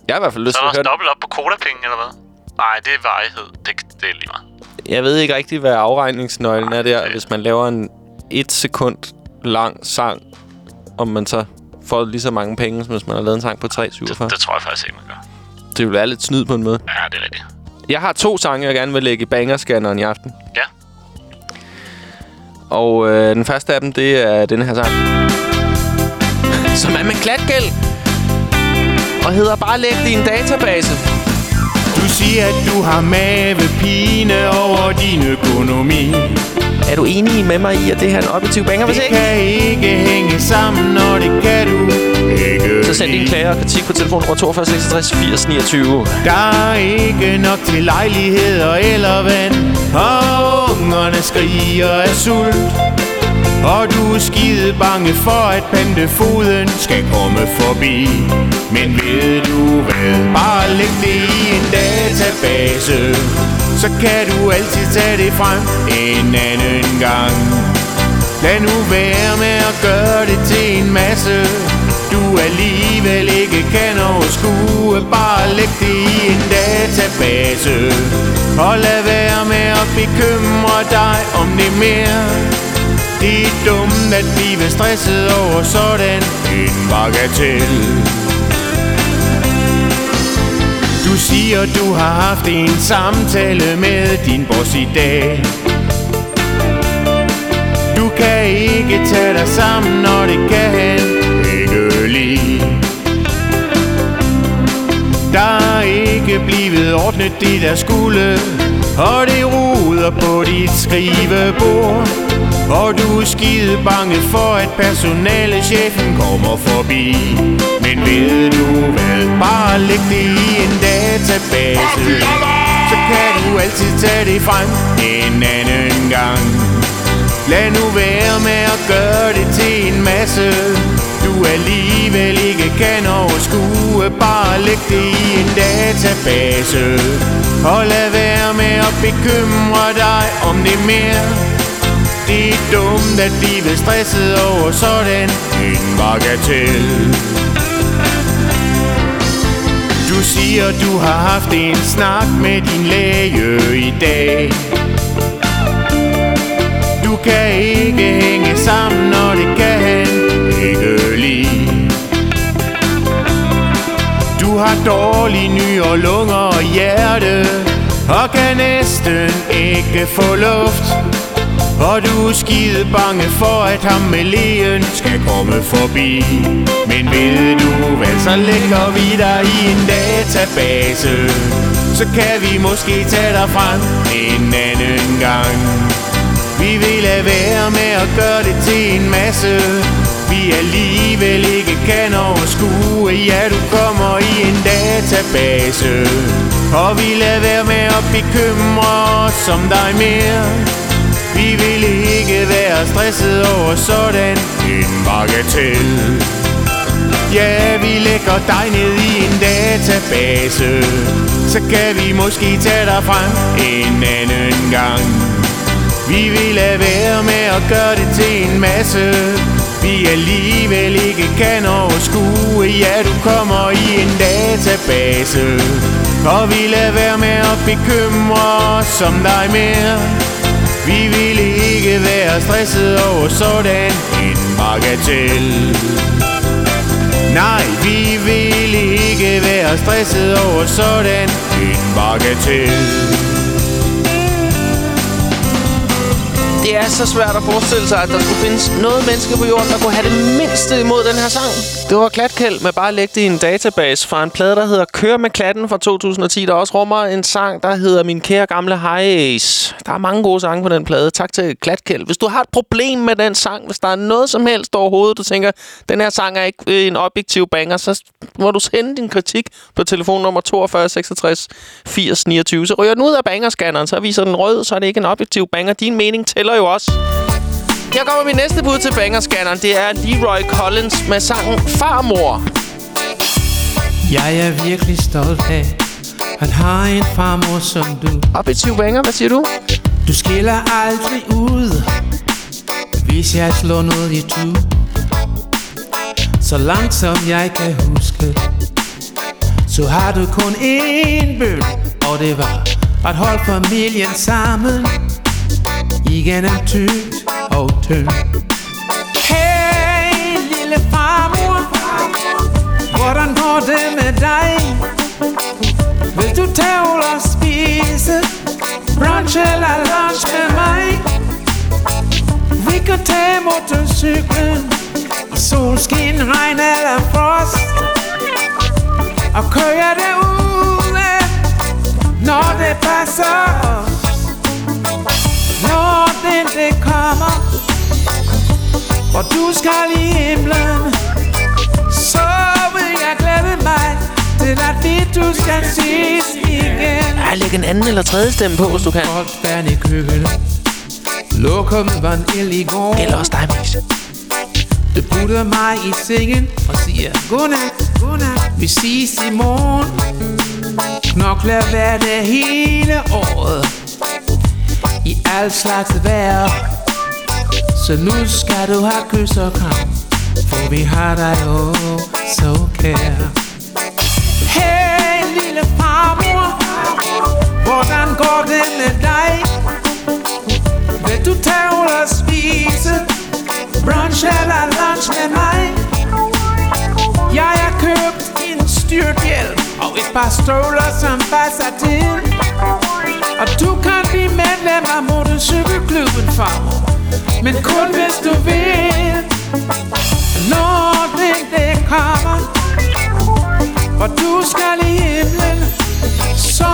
Jeg har i hvert fald lyst Så til er at der høre også den. dobbelt op på kodapenge, eller hvad? Nej, det er varighed. Det, det er lige meget. Jeg ved ikke rigtig, hvad afregningsnøglen er der, hvis man laver en et sekund lang sang, om man så får lige så mange penge, som hvis man har lavet en sang på 3,47. Det tror jeg faktisk ikke, man gør. Det vil være lidt snyd på en måde. Ja, det er rigtigt. Jeg har to sange, jeg gerne vil lægge i bangerscanneren i aften. Ja. Og øh, den første af dem, det er den her sang. Som er med klatgæld. Og hedder bare læg din database. Du siger, at du har mavepine over din økonomi. Er du enig med mig i, at det her er en objektiv banger? Hvis Det ikke, kan ikke hænge sammen, og det kan du ikke så send din klage og kritik på telefon nummer 42 66 80 29. Der er ikke nok til lejligheder eller vand Og ungerne skriger af sult og du er skide bange for, at pantefoden skal komme forbi. Men ved du hvad? Bare læg det i en database. Så kan du altid tage det frem en anden gang. Lad nu være med at gøre det til en masse. Du alligevel ikke kan overskue Bare læg det i en database. Og lad være med at bekymre dig om det mere. Det er dumt at blive stresset over sådan en bagatell Du siger du har haft en samtale med din boss i dag du kan ikke tage dig sammen, når det kan han ikke lide. Der er ikke blevet ordnet det, der skulle, og det ruder på dit skrivebord. Og du er skide bange for, at personalechefen kommer forbi. Men ved du hvad, bare læg det i en database. Så kan du altid tage det frem en anden gang. Lad nu være med at gøre det til en masse Du alligevel ikke kan overskue Bare læg det i en database Og lad være med at bekymre dig om det mere rigtig dumt at blive stresset over sådan en bagatel Du siger, du har haft en snak med din læge i dag. Du kan ikke hænge sammen, og det kan han ikke lide. Du har dårlig ny og lunger og hjerte Og kan næsten ikke få luft og du er skide bange for, at ham med lægen skal komme forbi. Men ved du hvad, så lægger vi dig i en database. Så kan vi måske tage dig frem en anden gang. Vi vil lade være med at gøre det til en masse. Vi alligevel ikke kan overskue Ja, du kommer i en database. Og vi lader være med at bekymre os om dig mere vi vil ikke være stresset over sådan en bagatell. Ja, vi lægger dig ned i en database. Så kan vi måske tage dig frem en anden gang. Vi vil lade være med at gøre det til en masse. Vi alligevel ikke kan overskue Ja, du kommer i en database. Og vi lader være med at bekymre os om dig mere vi vil ikke være stresset over sådan en bagatell. Nej, vi vil ikke være stresset over sådan en bagatell. Er så svært at forestille sig, at der skulle findes noget menneske på jorden, der kunne have det mindste imod den her sang. Det var Klatkæld med bare at lægge det i en database fra en plade, der hedder Kør med klatten fra 2010, der også rummer en sang, der hedder Min kære gamle Highs. Der er mange gode sange på den plade. Tak til Klatkæld. Hvis du har et problem med den sang, hvis der er noget som helst overhovedet, du tænker, den her sang er ikke øh, en objektiv banger, så må du sende din kritik på telefonnummer 42 66 80 29. Så ryger den ud af bangerscanneren, så viser den rød, så er det ikke en objektiv banger. Din mening tæller jo også. Her kommer min næste bud til bangerscanneren. Det er Leroy Collins med sangen Farmor. Jeg er virkelig stolt af at have en farmor som du. Objektiv banger, hvad siger du? Du skiller aldrig ud, hvis jeg slår noget i tu. Så langt som jeg kan huske, så har du kun én bøl, og det var at holde familien sammen Igen er tykt og tyndt Hey, lille farmor, hvordan går det med dig? Vil du tage og spise brunch eller lunch med mig? Vi kan tage motorcyklen i solskin, regn eller frost og køre derude, når det passer os. Når den det kommer Og du skal i himlen Så vil jeg glæde mig Til at vi du skal ses igen. Ja, læg en anden eller tredje stemme på, hvis du kan. Vand i køkkenet Lokum vand ild i går. Eller også dig, Mix. Du putter mig i sengen Og siger godnat, godnat. Vi ses i morgen. Knokler hver dag hele året i al slags vejr Så nu skal du have kys og kram For vi har dig jo så kær Hey lille farmor Hvordan går det med dig? Vil du tage ud og spise Brunch eller lunch med mig? Jeg har købt en styrthjelm Og et par støvler som passer til og du kan blive medlem af motorcykelklubben, far. Men kun hvis du vil. Når den det kommer Og du skal i himlen Så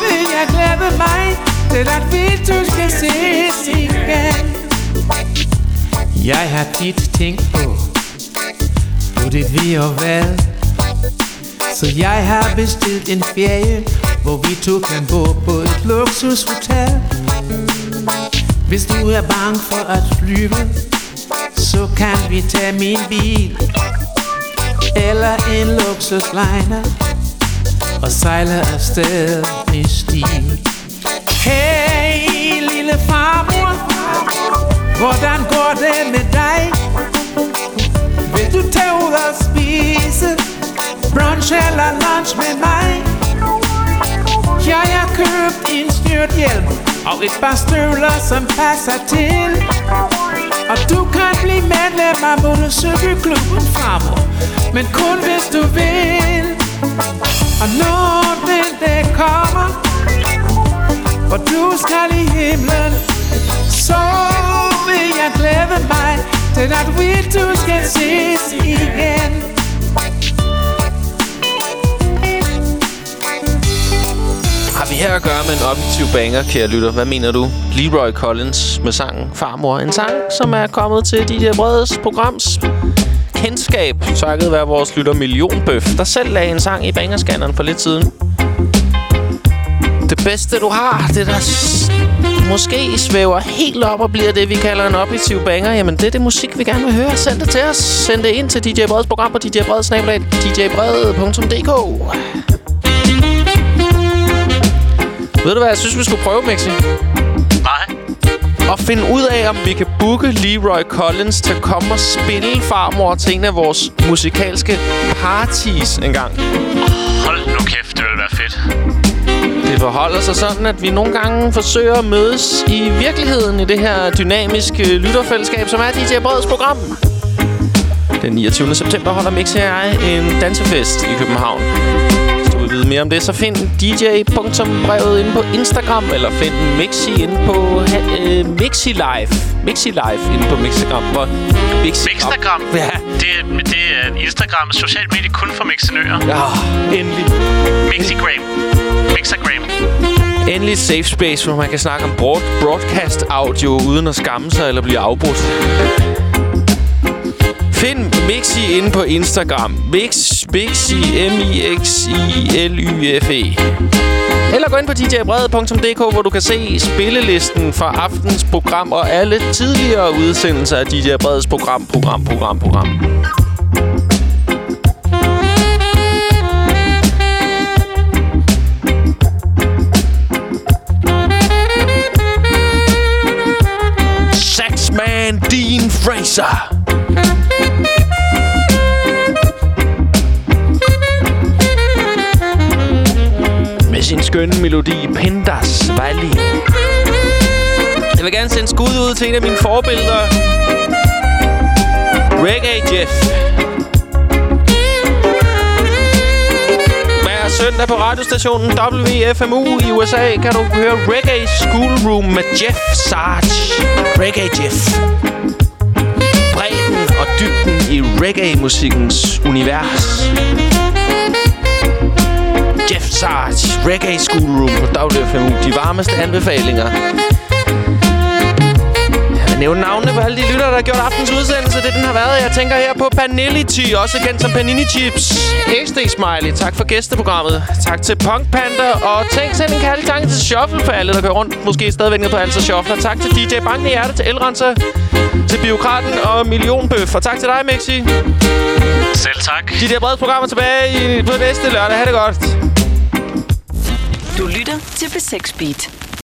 vil jeg glæde mig Til at vi to skal ses igen. Jeg har dit ting på. Du dit vi og hvad? Så jeg har bestilt en ferie hvor vi to kan bo på et luksushotel Hvis du er bange for at flyve Så kan vi tage min bil Eller en luksusliner Og sejle afsted i stil Hey lille farmor Hvordan går det med dig? En hjelm Og et par støvler, som passer til. Og du kan blive medlem af motorcykelklubben fremover. Men kun hvis du vil. Og når den dag kommer Hvor du skal i himlen Så vil jeg glæde mig Til at vi to skal ses igen. Vi her at gøre med en objektiv banger, kære lytter? Hvad mener du? Leroy Collins med sangen Farmor. En sang, som er kommet til DJ øh, Breds programs kendskab. Takket være vores lytter Millionbøf, der selv lagde en sang i bangerscanneren for lidt siden. Det bedste, du har, det der måske svæver helt op og bliver det, vi kalder en objektiv banger, jamen det er det musik, vi gerne vil høre. Send det til os. Send det ind til DJ Breds program på djbreds.dk ved du hvad, jeg synes, vi skulle prøve, Mixi? Nej. Og finde ud af, om vi kan booke Leroy Collins til at komme og spille farmor til en af vores musikalske parties en gang. Hold nu kæft, det ville være fedt. Det forholder sig sådan, at vi nogle gange forsøger at mødes i virkeligheden i det her dynamiske lytterfællesskab, som er DJ Breds program. Den 29. september holder Mixi og jeg en dansefest i København. Vil vide mere om det, så find dj.brevet inde på Instagram, eller find Mixi inde på øh, Mixi Live. Mixi Live inde på Mixagram. Hvor Mixi Mixtagram? Ja. Det, er- det er Instagram, socialt medie kun for mixenører. Ja, endelig. Mixigram. Mixagram. Endelig et safe space, hvor man kan snakke om broad broadcast audio uden at skamme sig eller blive afbrudt. Find Mixi inde på Instagram. Mix, Mixi, M-I-X-I-L-Y-F-E. Eller gå ind på djbrede.dk, hvor du kan se spillelisten for aftens program og alle tidligere udsendelser af DJ Breds program, program, program, program. Saxman Dean Fraser. Skønne melodi Pindas Valley. Jeg vil gerne sende skud ud til en af mine forbilleder. Reggae Jeff. Hver søndag på radiostationen WFMU i USA kan du høre Reggae Schoolroom med Jeff Sarge. Reggae Jeff. Bredden og dybden i reggae-musikkens univers. Sarge, Reggae Schoolroom på WFMU. De varmeste anbefalinger. Jeg vil nævne navnene på alle de lyttere, der har gjort aftens udsendelse. Det den har været. Jeg tænker her på Panelity, også kendt som Panini Chips. XD Smiley, tak for gæsteprogrammet. Tak til Punk Panda, og tænk send en kærlig tanke til Shuffle for alle, der kører rundt. Måske stadigvæk på Alsa Shuffler. Tak til DJ Banken i Hjerte, til Elrenser, til Biokraten og Millionbøf. Og tak til dig, Mixi. Selv tak. De der brede programmer tilbage i, på næste lørdag. Ha' det godt. Du lytter til B6 Beat.